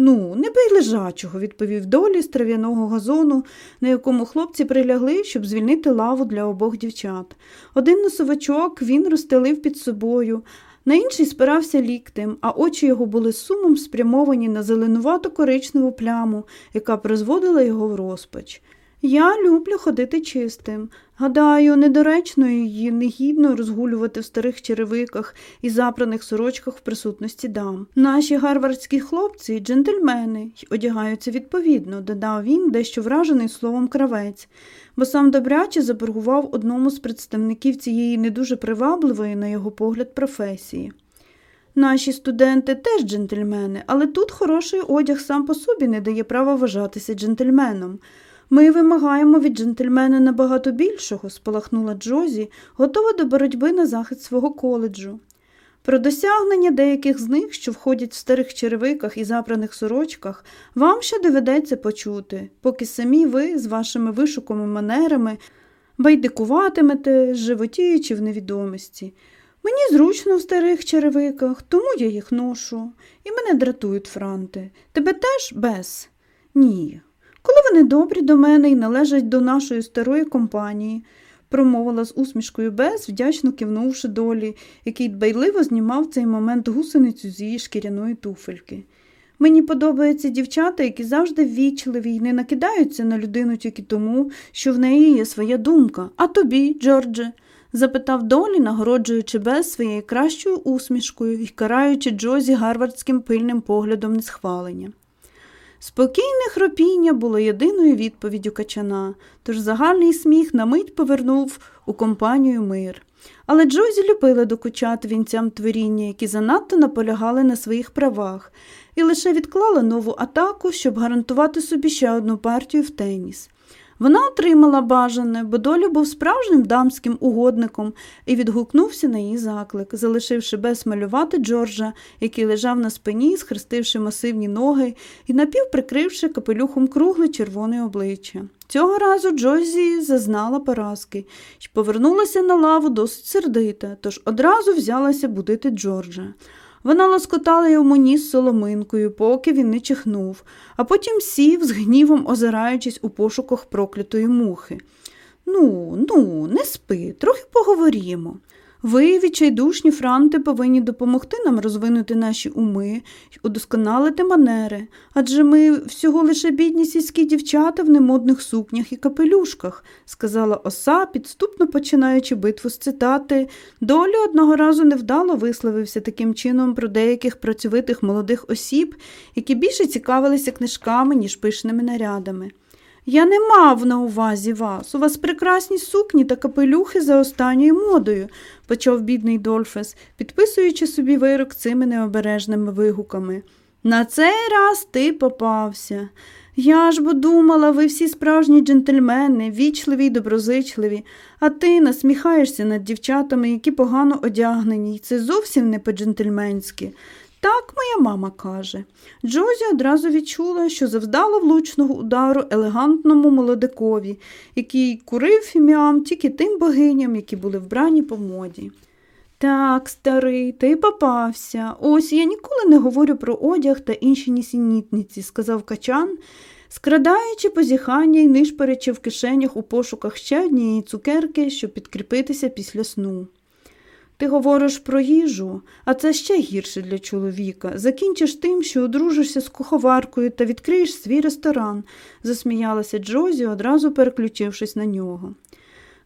Ну, не бий лежачого, відповів долі з трав'яного газону, на якому хлопці прилягли, щоб звільнити лаву для обох дівчат. Один носовичок він розстелив під собою, на інший спирався ліктем, а очі його були сумом спрямовані на зеленувато коричневу пляму, яка призводила його в розпач. Я люблю ходити чистим. Гадаю, недоречно її негідно розгулювати в старих черевиках і запраних сорочках в присутності дам. Наші гарвардські хлопці, джентльмени, й одягаються відповідно, додав він, дещо вражений словом кравець, бо сам добряче заборгував одному з представників цієї не дуже привабливої, на його погляд, професії. Наші студенти теж джентльмени, але тут хороший одяг сам по собі не дає права вважатися джентльменом. Ми вимагаємо від джентльмена набагато більшого, спалахнула Джозі, готова до боротьби на захист свого коледжу. Про досягнення деяких з них, що входять в старих черевиках і запраних сорочках, вам ще доведеться почути, поки самі ви з вашими вишуками манерами байдикуватимете, животіючи в невідомості. Мені зручно в старих черевиках, тому я їх ношу. І мене дратують франти. Тебе теж без? Ні. Коли вони добрі до мене і належать до нашої старої компанії, промовила з усмішкою без, вдячно кивнувши долі, який дбайливо знімав цей момент гусеницю з її шкіряної туфельки. Мені подобаються дівчата, які завжди ввічливі і не накидаються на людину тільки тому, що в неї є своя думка. А тобі, Джордже? запитав долі, нагороджуючи Бес своєю кращою усмішкою і караючи Джозі гарвардським пильним поглядом несхвалення. Спокійне хропіння було єдиною відповіддю качана, тож загальний сміх на мить повернув у компанію мир. Але Джозі любила докучати вінцям творіння, які занадто наполягали на своїх правах, і лише відклала нову атаку, щоб гарантувати собі ще одну партію в теніс. Вона отримала бажане, бо долі був справжнім дамським угодником і відгукнувся на її заклик, залишивши без малювати Джорджа, який лежав на спині, схрестивши масивні ноги і напівприкривши капелюхом кругле червоне обличчя. Цього разу Джозі зазнала поразки і повернулася на лаву досить сердита, тож одразу взялася будити Джорджа. Вона лоскотала йому ніс соломинкою, поки він не чихнув, а потім сів, з гнівом озираючись у пошуках проклятої мухи. Ну, ну, не спи, трохи поговоримо. Ви, відчайдушні франти, повинні допомогти нам розвинути наші уми й удосконалити манери, адже ми всього лише бідні сільські дівчата в немодних сукнях і капелюшках, сказала оса, підступно починаючи битву з цитати. Долі одного разу невдало висловився таким чином про деяких працьовитих молодих осіб, які більше цікавилися книжками, ніж пишними нарядами. Я не мав на увазі вас. У вас прекрасні сукні та капелюхи за останньою модою, почав бідний Дольфес, підписуючи собі вирок цими необережними вигуками. На цей раз ти попався. Я ж бо думала, ви всі справжні джентльмени, вічливі й доброзичливі, а ти насміхаєшся над дівчатами, які погано одягнені, і це зовсім не по-джентльменськи. Так моя мама каже. Джозі одразу відчула, що завдала влучного удару елегантному молодикові, який курив фіміам тільки тим богиням, які були вбрані по моді. Так, старий, ти попався. Ось я ніколи не говорю про одяг та інші нісенітниці, сказав качан, скрадаючи позіхання й нишперечи в кишенях у пошуках ще однієї цукерки, щоб підкріпитися після сну. Ти говориш про їжу, а це ще гірше для чоловіка. Закінчиш тим, що одружишся з куховаркою та відкриєш свій ресторан, засміялася Джозі, одразу переключившись на нього.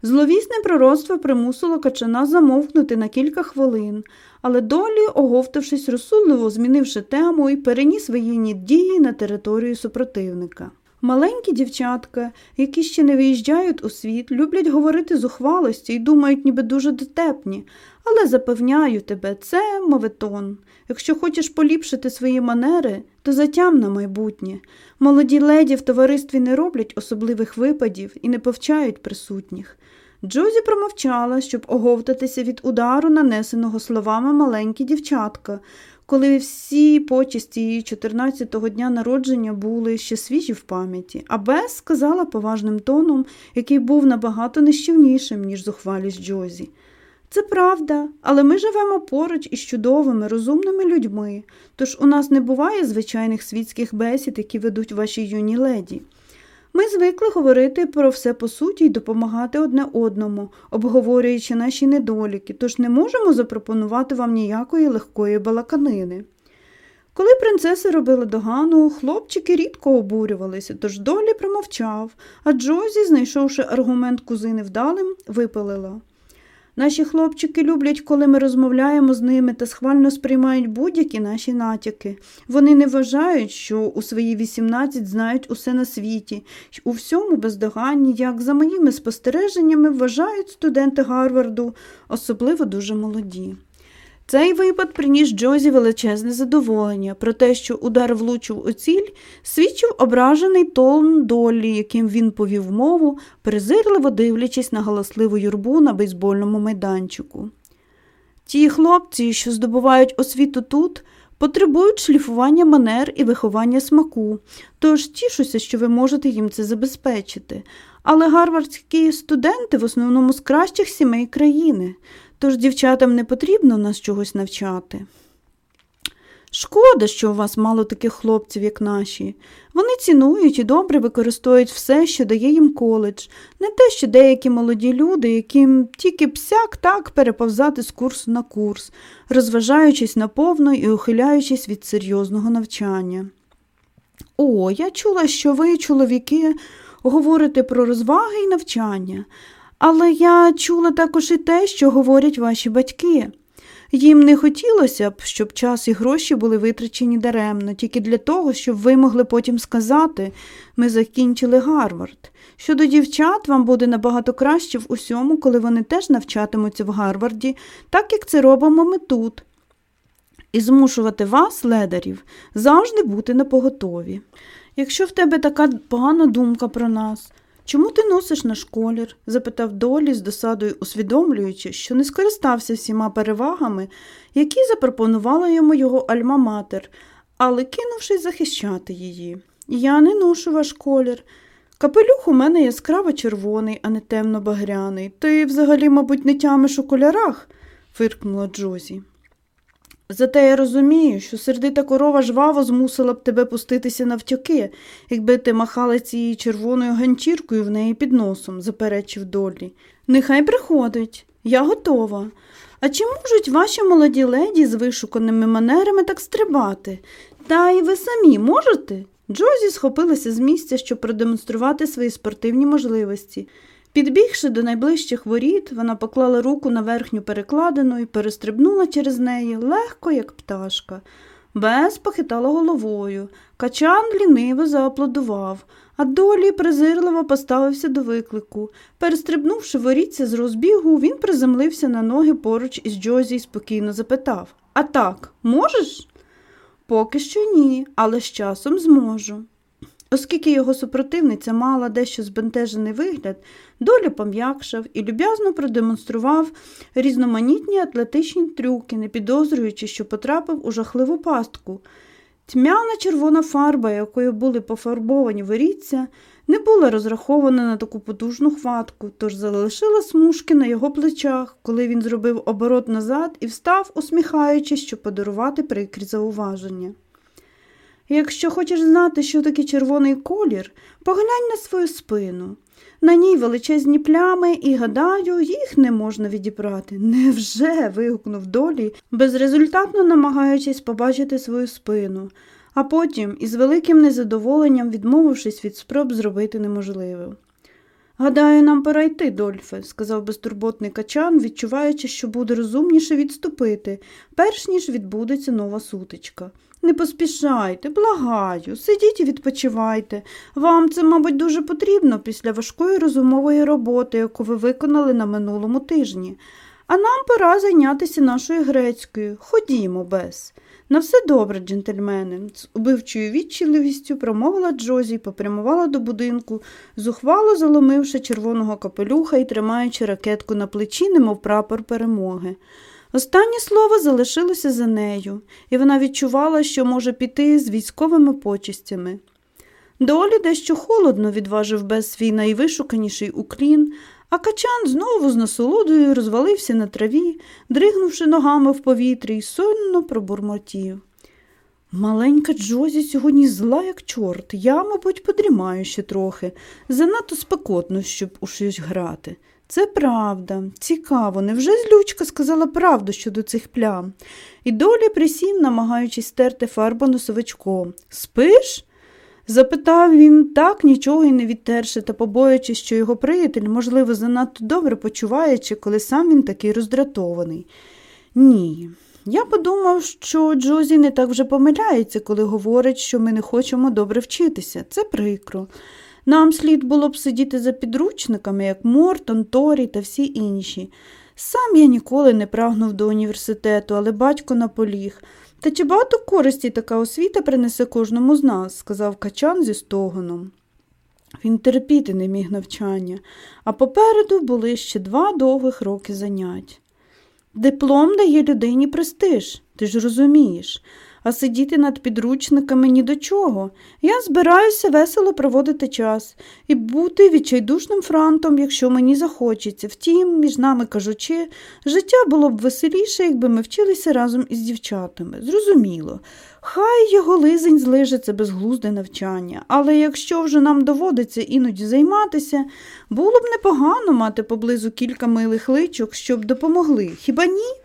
Зловісне пророцтво примусило качана замовкнути на кілька хвилин, але долі, оговтавшись розсудливо, змінивши тему і переніс воєнні дії на територію супротивника. Маленькі дівчатка, які ще не виїжджають у світ, люблять говорити зухвалості і думають, ніби дуже дотепні, але запевняю тебе, це моветон. Якщо хочеш поліпшити свої манери, то затям на майбутнє. Молоді леді в товаристві не роблять особливих випадів і не повчають присутніх. Джозі промовчала, щоб оговтатися від удару, нанесеного словами маленькі дівчатка, коли всі почесті її 14-го дня народження були ще свіжі в пам'яті, а Бес сказала поважним тоном, який був набагато нищівнішим, ніж зухвалість Джозі. Це правда, але ми живемо поруч із чудовими, розумними людьми, тож у нас не буває звичайних світських бесід, які ведуть ваші юні леді. Ми звикли говорити про все по суті і допомагати одне одному, обговорюючи наші недоліки, тож не можемо запропонувати вам ніякої легкої балаканини. Коли принцеси робили догану, хлопчики рідко обурювалися, тож долі промовчав, а Джозі, знайшовши аргумент кузини вдалим, випалила. Наші хлопчики люблять, коли ми розмовляємо з ними та схвально сприймають будь-які наші натяки. Вони не вважають, що у свої 18 знають усе на світі, у всьому бездоганні, як за моїми спостереженнями вважають студенти Гарварду, особливо дуже молоді. Цей випад приніс Джозі величезне задоволення, про те, що удар влучив у ціль, свідчив ображений тон долі, яким він повів мову, презирливо дивлячись на галасливу юрбу на бейсбольному майданчику. Ті хлопці, що здобувають освіту тут, потребують шліфування манер і виховання смаку, тож тішуся, що ви можете їм це забезпечити. Але гарвардські студенти в основному з кращих сімей країни. Тож дівчатам не потрібно нас чогось навчати. Шкода, що у вас мало таких хлопців, як наші. Вони цінують і добре використовують все, що дає їм коледж, не те, що деякі молоді люди, яким тільки псяк так переповзати з курсу на курс, розважаючись наповно і ухиляючись від серйозного навчання. О, я чула, що ви, чоловіки, говорите про розваги і навчання, але я чула також і те, що говорять ваші батьки. Їм не хотілося б, щоб час і гроші були витрачені даремно, тільки для того, щоб ви могли потім сказати ми закінчили Гарвард. Щодо дівчат, вам буде набагато краще в усьому, коли вони теж навчатимуться в Гарварді, так як це робимо ми тут. І змушувати вас, ледарів, завжди бути напоготові. Якщо в тебе така погана думка про нас, Чому ти носиш наш колір? запитав Долі з досадою, усвідомлюючи, що не скористався всіма перевагами, які запропонувала йому його альма-матер, але кинувшись захищати її. Я не ношу ваш колір. Капелюх у мене яскраво червоний, а не темно багряний. Ти взагалі, мабуть, не тямиш у кольорах, фиркнула Джозі. Зате я розумію, що сердита корова жваво змусила б тебе пуститися навтяки, якби ти махала цією червоною ганчіркою в неї під носом, заперечив Долі. Нехай приходить, я готова. А чи можуть ваші молоді леді з вишуканими манерами так стрибати? Та і ви самі можете? Джозі схопилася з місця, щоб продемонструвати свої спортивні можливості. Підбігши до найближчих воріт, вона поклала руку на верхню перекладину і перестрибнула через неї легко, як пташка. Бес похитала головою. Качан ліниво зааплодував, а долі презирливо поставився до виклику. Перестрибнувши воріться з розбігу, він приземлився на ноги поруч із Джозі і спокійно запитав А так, можеш? Поки що ні, але з часом зможу. Оскільки його супротивниця мала дещо збентежений вигляд, долі пом'якшав і люб'язно продемонстрував різноманітні атлетичні трюки, не підозрюючи, що потрапив у жахливу пастку. Тьмяна червона фарба, якою були пофарбовані воріться, не була розрахована на таку потужну хватку, тож залишила смужки на його плечах, коли він зробив оборот назад і встав, усміхаючись, щоб подарувати прикрі зауваження. Якщо хочеш знати, що таке червоний колір, поглянь на свою спину. На ній величезні плями, і, гадаю, їх не можна відібрати. Невже? вигукнув долі, безрезультатно намагаючись побачити свою спину, а потім, із великим незадоволенням, відмовившись від спроб зробити неможливе. Гадаю, нам пора йти, Дольфе, сказав безтурботний качан, відчуваючи, що буде розумніше відступити, перш ніж відбудеться нова сутичка. Не поспішайте, благаю, сидіть і відпочивайте. Вам це, мабуть, дуже потрібно після важкої розумової роботи, яку ви виконали на минулому тижні. А нам пора зайнятися нашою грецькою. Ходімо, без. На все добре, джентльмени, з убивчою відчіливістю промовила Джозі і попрямувала до будинку, зухвало заломивши червоного капелюха і тримаючи ракетку на плечі, немов прапор перемоги. Останнє слово залишилося за нею, і вона відчувала, що може піти з військовими почистями. Долі дещо холодно відважив без свій найвишуканіший уклін, а качан знову з насолодою розвалився на траві, дригнувши ногами в повітрі й сонно пробурмотів. Маленька Джозі сьогодні зла, як чорт. Я, мабуть, подрімаю ще трохи. Занадто спекотно, щоб у щось грати. Це правда, цікаво, невже злючка сказала правду щодо цих плям? І долі присів, намагаючись стерти фарбу носовичком. Спиш? запитав він так, нічого й не відтерши, та побоюючись, що його приятель, можливо, занадто добре почуваючи, коли сам він такий роздратований. Ні. Я подумав, що Джозі не так вже помиляється, коли говорить, що ми не хочемо добре вчитися. Це прикро. Нам слід було б сидіти за підручниками, як Мортон, Торі та всі інші. Сам я ніколи не прагнув до університету, але батько наполіг. Та чи багато користі така освіта принесе кожному з нас, сказав качан зі стогоном. Він терпіти не міг навчання, а попереду були ще два довгих роки занять. Диплом дає людині престиж, ти ж розумієш. А сидіти над підручниками ні до чого. Я збираюся весело проводити час і бути відчайдушним франтом, якщо мені захочеться. Втім, між нами кажучи, життя було б веселіше, якби ми вчилися разом із дівчатами. Зрозуміло. Хай його лизень злижеться безглузде навчання, але якщо вже нам доводиться іноді займатися, було б непогано мати поблизу кілька милих личок, щоб допомогли. Хіба ні?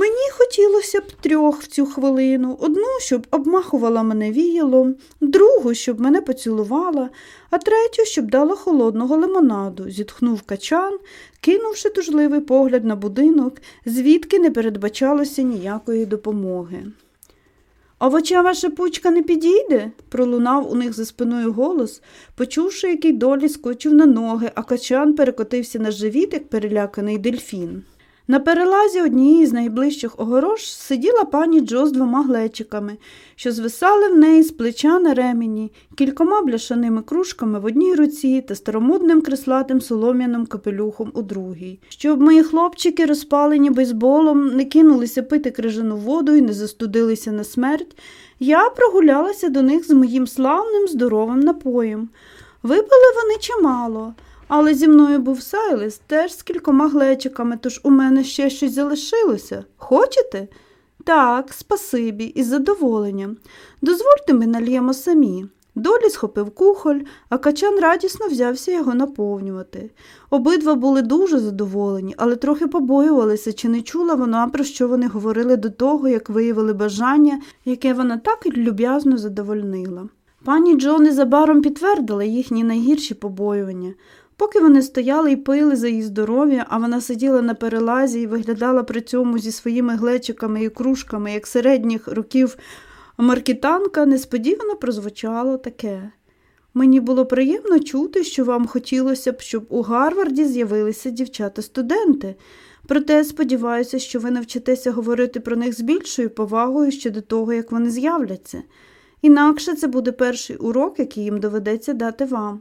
Мені хотілося б трьох в цю хвилину, одну, щоб обмахувала мене віялом, другу, щоб мене поцілувала, а третю, щоб дала холодного лимонаду, зітхнув качан, кинувши тужливий погляд на будинок, звідки не передбачалося ніякої допомоги. Овочева шипучка не підійде? пролунав у них за спиною голос, почувши, який долі скочив на ноги, а качан перекотився на живіт, як переляканий дельфін. На перелазі однієї з найближчих огорож сиділа пані Джо з двома глечиками, що звисали в неї з плеча на ремені, кількома бляшаними кружками в одній руці та старомодним креслатим солом'яним капелюхом у другій. Щоб мої хлопчики, розпалені бейсболом, не кинулися пити крижану воду і не застудилися на смерть, я прогулялася до них з моїм славним здоровим напоєм. Випили вони чимало. Але зі мною був Сайлес теж з кількома глечиками, тож у мене ще щось залишилося. Хочете? Так, спасибі, із задоволенням. Дозвольте ми нальємо самі. Долі схопив кухоль, а качан радісно взявся його наповнювати. Обидва були дуже задоволені, але трохи побоювалися, чи не чула вона, про що вони говорили до того, як виявили бажання, яке вона так люб'язно задовольнила. Пані Джо незабаром підтвердила їхні найгірші побоювання. Поки вони стояли і пили за її здоров'я, а вона сиділа на перелазі і виглядала при цьому зі своїми глечиками і кружками, як середніх років маркітанка, несподівано прозвучало таке. Мені було приємно чути, що вам хотілося б, щоб у Гарварді з'явилися дівчата-студенти. Проте сподіваюся, що ви навчитеся говорити про них з більшою повагою ще до того, як вони з'являться. Інакше це буде перший урок, який їм доведеться дати вам.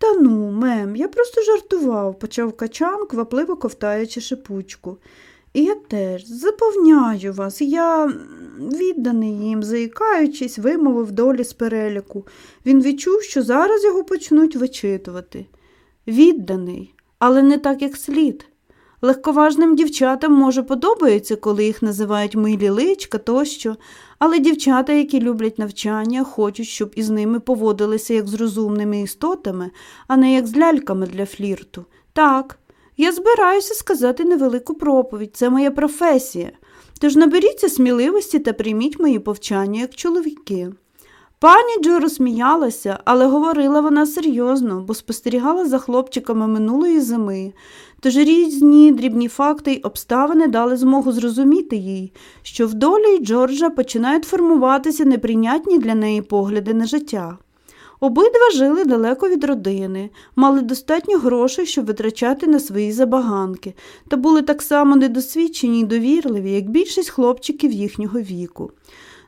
Та ну, мем, я просто жартував, почав качан, квапливо ковтаючи шипучку. І я теж заповняю вас, я відданий їм, заїкаючись, вимовив долі з переліку. Він відчув, що зараз його почнуть вичитувати. Відданий, але не так, як слід. Легковажним дівчатам, може, подобається, коли їх називають милі личка тощо, але дівчата, які люблять навчання, хочуть, щоб із ними поводилися як з розумними істотами, а не як з ляльками для флірту. Так, я збираюся сказати невелику проповідь, це моя професія. Тож наберіться сміливості та прийміть мої повчання як чоловіки. Пані Джо розсміялася, але говорила вона серйозно, бо спостерігала за хлопчиками минулої зими, тож різні дрібні факти й обставини дали змогу зрозуміти їй, що в долі Джорджа починають формуватися неприйнятні для неї погляди на життя. Обидва жили далеко від родини, мали достатньо грошей, щоб витрачати на свої забаганки, та були так само недосвідчені й довірливі, як більшість хлопчиків їхнього віку.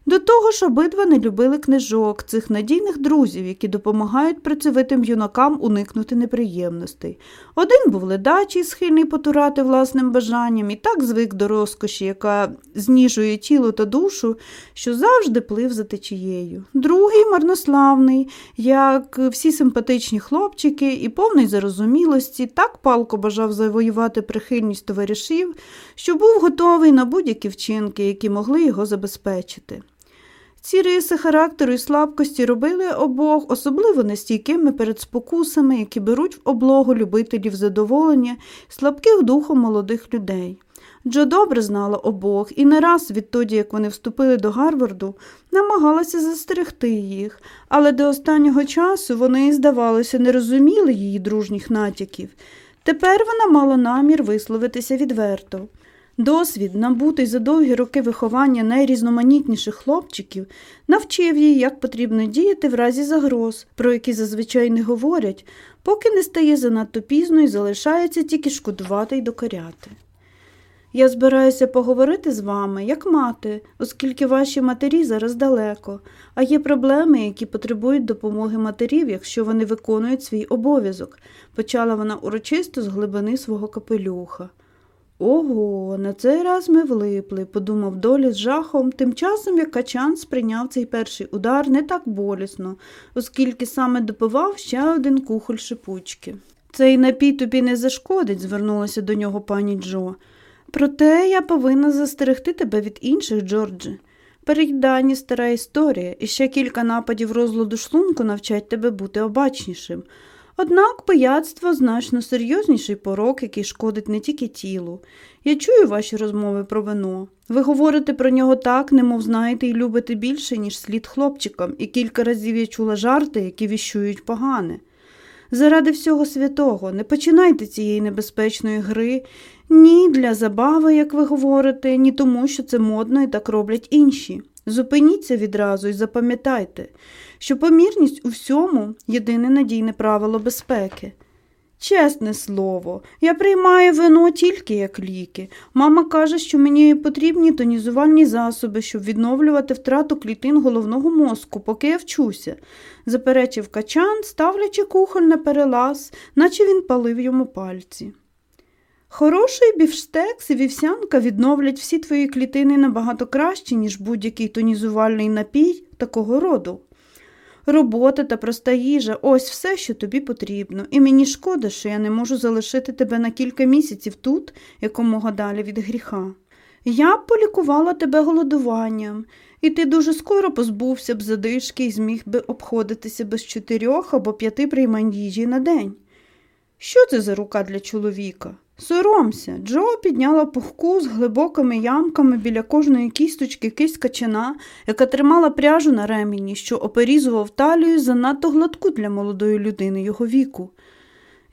До того ж, обидва не любили книжок, цих надійних друзів, які допомагають працьовитим юнакам уникнути неприємностей. Один був ледачий, схильний потурати власним бажанням, і так звик до розкоші, яка зніжує тіло та душу, що завжди плив за течією. Другий марнославний, як всі симпатичні хлопчики, і повний зарозумілості, так палко бажав завоювати прихильність товаришів, що був готовий на будь-які вчинки, які могли його забезпечити. Ці риси характеру і слабкості робили обох особливо нестійкими перед спокусами, які беруть в облогу любителів задоволення слабких духом молодих людей. Джо добре знала обох і не раз відтоді, як вони вступили до Гарварду, намагалася застерегти їх, але до останнього часу вони, здавалося, не розуміли її дружніх натяків. Тепер вона мала намір висловитися відверто. Досвід, набутий за довгі роки виховання найрізноманітніших хлопчиків, навчив її, як потрібно діяти в разі загроз, про які зазвичай не говорять, поки не стає занадто пізно і залишається тільки шкодувати й докоряти. Я збираюся поговорити з вами, як мати, оскільки ваші матері зараз далеко, а є проблеми, які потребують допомоги матерів, якщо вони виконують свій обов'язок, почала вона урочисто з глибини свого капелюха. Ого, на цей раз ми влипли, подумав долі з жахом, тим часом як качан сприйняв цей перший удар не так болісно, оскільки саме допивав ще один кухоль шипучки. Цей напій тобі не зашкодить, звернулася до нього пані Джо. Проте я повинна застерегти тебе від інших, Джорджі. Переїдання стара історія, і ще кілька нападів розладу шлунку навчать тебе бути обачнішим. Однак пияцтво значно серйозніший порок, який шкодить не тільки тілу. Я чую ваші розмови про вино. Ви говорите про нього так, немов знаєте і любите більше, ніж слід хлопчикам, і кілька разів я чула жарти, які віщують погане. Заради всього святого, не починайте цієї небезпечної гри ні для забави, як ви говорите, ні тому, що це модно і так роблять інші. Зупиніться відразу і запам'ятайте, що помірність у всьому єдине надійне правило безпеки. Чесне слово, я приймаю вино тільки як ліки. Мама каже, що мені потрібні тонізувальні засоби, щоб відновлювати втрату клітин головного мозку, поки я вчуся, заперечив качан, ставлячи кухоль на перелаз, наче він палив йому пальці. Хороший бівштекс і вівсянка відновлять всі твої клітини набагато краще, ніж будь-який тонізувальний напій такого роду. Робота та проста їжа ось все, що тобі потрібно, і мені шкода, що я не можу залишити тебе на кілька місяців тут, якомога далі від гріха. Я б полікувала тебе голодуванням, і ти дуже скоро позбувся б задишки і зміг би обходитися без чотирьох або п'яти приймань їжі на день. Що це за рука для чоловіка? Соромся, Джо підняла пухку з глибокими ямками біля кожної кісточки кисть качана, яка тримала пряжу на ремені, що оперізував талію занадто гладку для молодої людини його віку.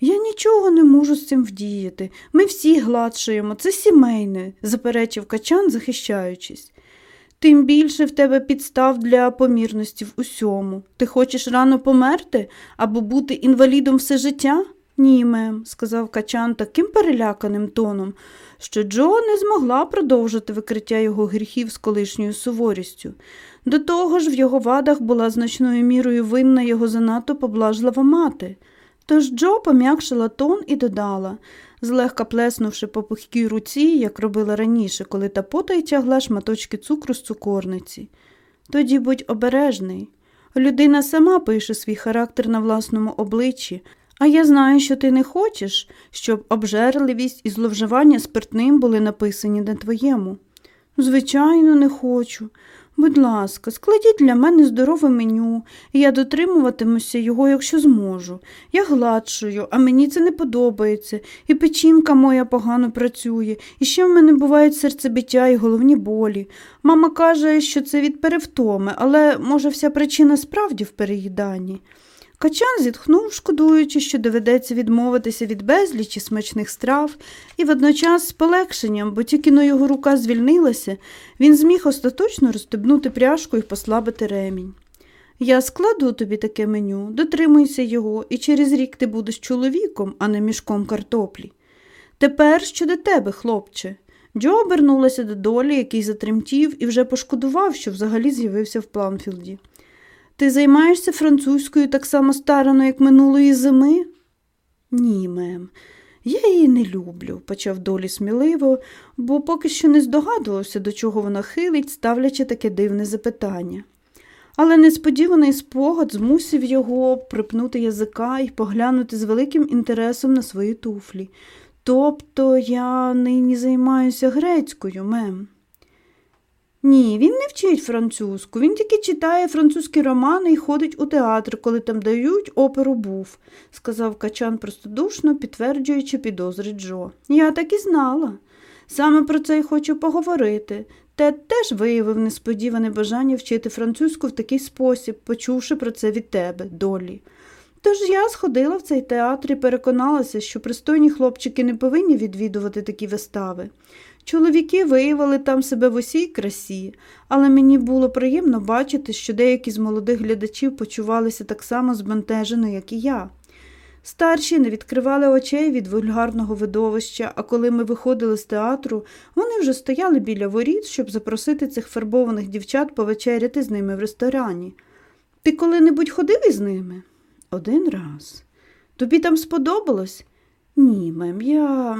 Я нічого не можу з цим вдіяти. Ми всі гладшуємо, це сімейне, заперечив качан, захищаючись. Тим більше в тебе підстав для помірності в усьому. Ти хочеш рано померти або бути інвалідом все життя? Ні, мем, сказав качан таким переляканим тоном, що Джо не змогла продовжити викриття його гріхів з колишньою суворістю. До того ж, в його вадах була значною мірою винна його занадто поблажлива мати. Тож Джо пом'якшила тон і додала, злегка плеснувши по пухкій руці, як робила раніше, коли та пота й тягла шматочки цукру з цукорниці. Тоді будь обережний. Людина сама пише свій характер на власному обличчі, а я знаю, що ти не хочеш, щоб обжерливість і зловживання спиртним були написані на твоєму. Звичайно, не хочу. Будь ласка, складіть для мене здорове меню, і я дотримуватимуся його, якщо зможу. Я гладшую, а мені це не подобається, і печінка моя погано працює, і ще в мене бувають серцебиття і головні болі. Мама каже, що це від перевтоми, але, може, вся причина справді в переїданні. Качан зітхнув, шкодуючи, що доведеться відмовитися від безлічі смачних страв, і водночас з полегшенням, бо тільки но його рука звільнилася, він зміг остаточно розстебнути пряжку і послабити ремінь. Я складу тобі таке меню, дотримуйся його, і через рік ти будеш чоловіком, а не мішком картоплі. Тепер щодо тебе, хлопче. Джо обернулася до долі, який затремтів, і вже пошкодував, що взагалі з'явився в Пламфілді. Ти займаєшся французькою так само старано, як минулої зими? Ні, мем. Я її не люблю, почав долі сміливо, бо поки що не здогадувався, до чого вона хилить, ставлячи таке дивне запитання. Але несподіваний спогад змусив його припнути язика і поглянути з великим інтересом на свої туфлі. Тобто я нині займаюся грецькою, мем. Ні, він не вчить французьку, він тільки читає французькі романи і ходить у театр, коли там дають оперу був, сказав качан простодушно, підтверджуючи підозри Джо. Я так і знала. Саме про це й хочу поговорити. Тед теж виявив несподіване бажання вчити французьку в такий спосіб, почувши про це від тебе, долі. Тож я сходила в цей театр і переконалася, що пристойні хлопчики не повинні відвідувати такі вистави. Чоловіки виявили там себе в усій красі, але мені було приємно бачити, що деякі з молодих глядачів почувалися так само збентежено, як і я. Старші не відкривали очей від вульгарного видовища, а коли ми виходили з театру, вони вже стояли біля воріт, щоб запросити цих фарбованих дівчат повечеряти з ними в ресторані. Ти коли-небудь ходив із ними? Один раз. Тобі там сподобалось? Ні, мем, я.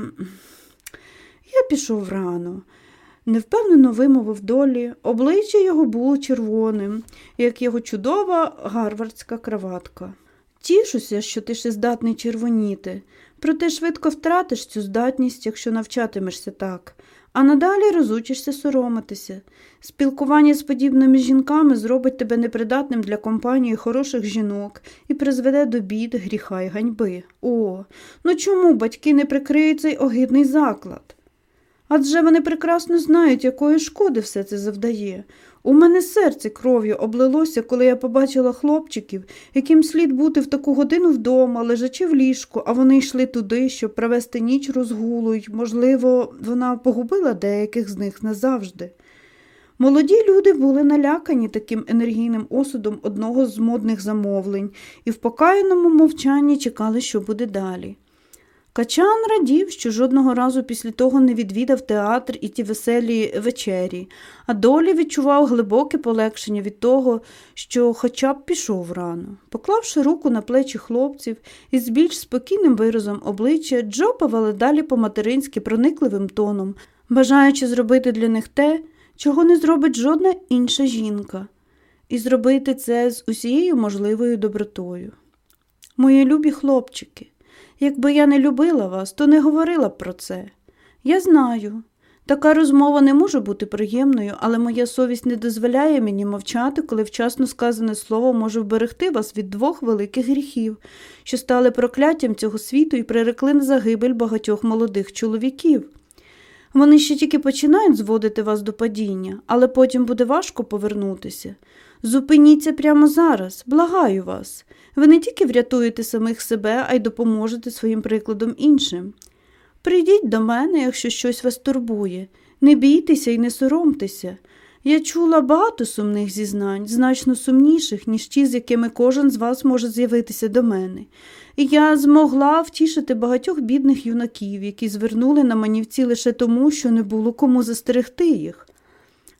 Я пішов рано. Невпевнено вимовив долі, обличчя його було червоним, як його чудова гарвардська краватка. Тішуся, що ти ще здатний червоніти, проте швидко втратиш цю здатність, якщо навчатимешся так, а надалі розучишся соромитися. Спілкування з подібними жінками зробить тебе непридатним для компанії хороших жінок і призведе до бід, гріха й ганьби. О, ну чому батьки не прикриють цей огидний заклад? Адже вони прекрасно знають, якої шкоди все це завдає. У мене серце кров'ю облилося, коли я побачила хлопчиків, яким слід бути в таку годину вдома, лежачи в ліжку, а вони йшли туди, щоб провести ніч розгулу, й, можливо, вона погубила деяких з них назавжди. Молоді люди були налякані таким енергійним осудом одного з модних замовлень і в покаяному мовчанні чекали, що буде далі. Качан радів, що жодного разу після того не відвідав театр і ті веселі вечері, а долі відчував глибоке полегшення від того, що хоча б пішов рано. Поклавши руку на плечі хлопців із більш спокійним виразом обличчя, Джо повели далі по материнськи проникливим тоном, бажаючи зробити для них те, чого не зробить жодна інша жінка, і зробити це з усією можливою добротою. Мої любі хлопчики. Якби я не любила вас, то не говорила б про це. Я знаю. Така розмова не може бути приємною, але моя совість не дозволяє мені мовчати, коли вчасно сказане слово може вберегти вас від двох великих гріхів, що стали прокляттям цього світу і прирекли на загибель багатьох молодих чоловіків. Вони ще тільки починають зводити вас до падіння, але потім буде важко повернутися. Зупиніться прямо зараз, благаю вас. Ви не тільки врятуєте самих себе, а й допоможете своїм прикладом іншим. Прийдіть до мене, якщо щось вас турбує, не бійтеся і не соромтеся. Я чула багато сумних зізнань, значно сумніших, ніж ті, з якими кожен з вас може з'явитися до мене. І я змогла втішити багатьох бідних юнаків, які звернули на манівці лише тому, що не було кому застерегти їх.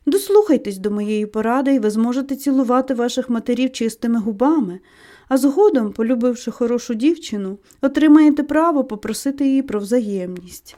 Дослухайтесь до моєї поради, і ви зможете цілувати ваших матерів чистими губами, а згодом, полюбивши хорошу дівчину, отримаєте право попросити її про взаємність.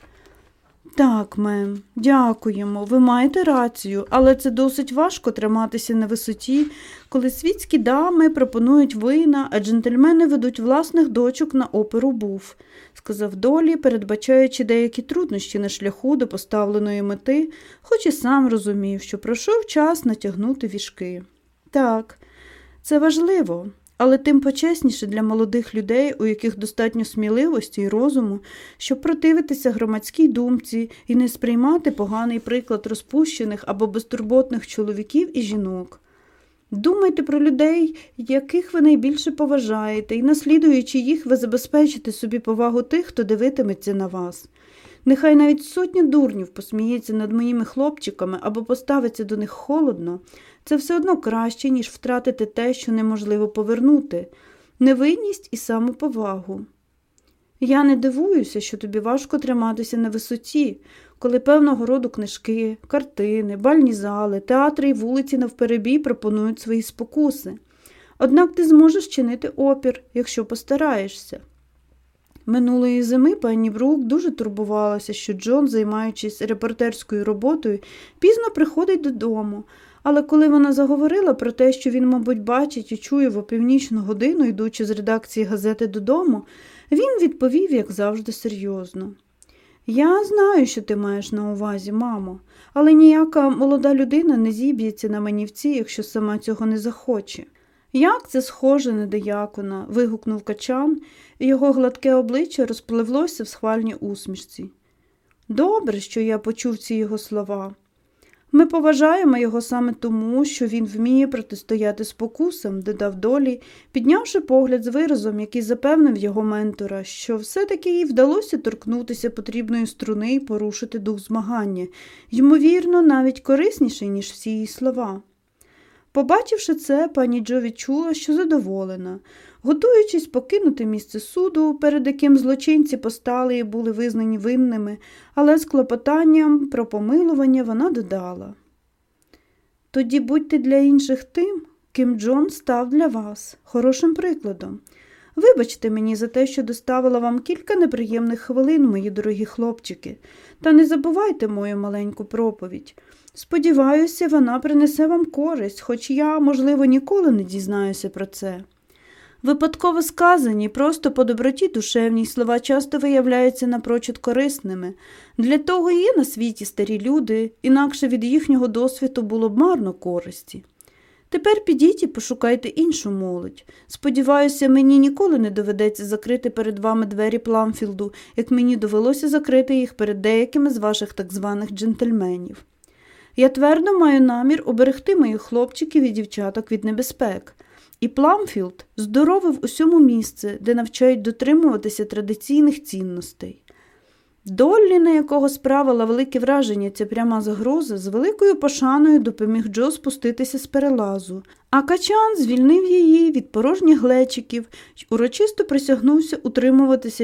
Так, мем, дякуємо, ви маєте рацію, але це досить важко триматися на висоті, коли світські дами пропонують вина, а джентльмени ведуть власних дочок на оперу буф, сказав Долі, передбачаючи деякі труднощі на шляху до поставленої мети, хоч і сам розумів, що пройшов час натягнути вішки. Так, це важливо але тим почесніше для молодих людей, у яких достатньо сміливості і розуму, щоб противитися громадській думці і не сприймати поганий приклад розпущених або безтурботних чоловіків і жінок. Думайте про людей, яких ви найбільше поважаєте, і, наслідуючи їх, ви забезпечите собі повагу тих, хто дивитиметься на вас. Нехай навіть сотня дурнів посміється над моїми хлопчиками або поставиться до них холодно, це все одно краще, ніж втратити те, що неможливо повернути, невинність і самоповагу. Я не дивуюся, що тобі важко триматися на висоті, коли певного роду книжки, картини, бальні зали, театри і вулиці навперебій пропонують свої спокуси. Однак ти зможеш чинити опір, якщо постараєшся. Минулої зими пані Брук дуже турбувалася, що Джон, займаючись репортерською роботою, пізно приходить додому, але коли вона заговорила про те, що він, мабуть, бачить і чує в опівнічну годину, йдучи з редакції газети додому, він відповів, як завжди, серйозно. Я знаю, що ти маєш на увазі, мамо, але ніяка молода людина не зіб'ється на манівці, якщо сама цього не захоче. Як це схоже на диякона? вигукнув качан, і його гладке обличчя розпливлося в схвальній усмішці. Добре, що я почув ці його слова. Ми поважаємо його саме тому, що він вміє протистояти спокусам, додав долі, піднявши погляд з виразом, який запевнив його ментора, що все-таки їй вдалося торкнутися потрібної струни і порушити дух змагання, ймовірно, навіть корисніший, ніж всі її слова. Побачивши це, пані Джо відчула, що задоволена. Готуючись покинути місце суду, перед яким злочинці постали і були визнані винними, але з клопотанням про помилування вона додала. Тоді будьте для інших тим, ким Джон став для вас, хорошим прикладом. Вибачте мені за те, що доставила вам кілька неприємних хвилин, мої дорогі хлопчики, та не забувайте мою маленьку проповідь. Сподіваюся, вона принесе вам користь, хоч я, можливо, ніколи не дізнаюся про це. Випадково сказані, просто по доброті душевній слова часто виявляються напрочуд корисними. Для того є на світі старі люди, інакше від їхнього досвіду було б марно користі. Тепер підіть і пошукайте іншу молодь. Сподіваюся, мені ніколи не доведеться закрити перед вами двері Пламфілду, як мені довелося закрити їх перед деякими з ваших так званих джентльменів. Я твердо маю намір оберегти моїх хлопчиків і дівчаток від небезпек. І Пламфілд здорове в усьому місце, де навчають дотримуватися традиційних цінностей. Доллі, на якого справила велике враження ця пряма загроза, з великою пошаною допоміг Джо спуститися з перелазу, а качан звільнив її від порожніх глечиків й урочисто присягнувся утримуватися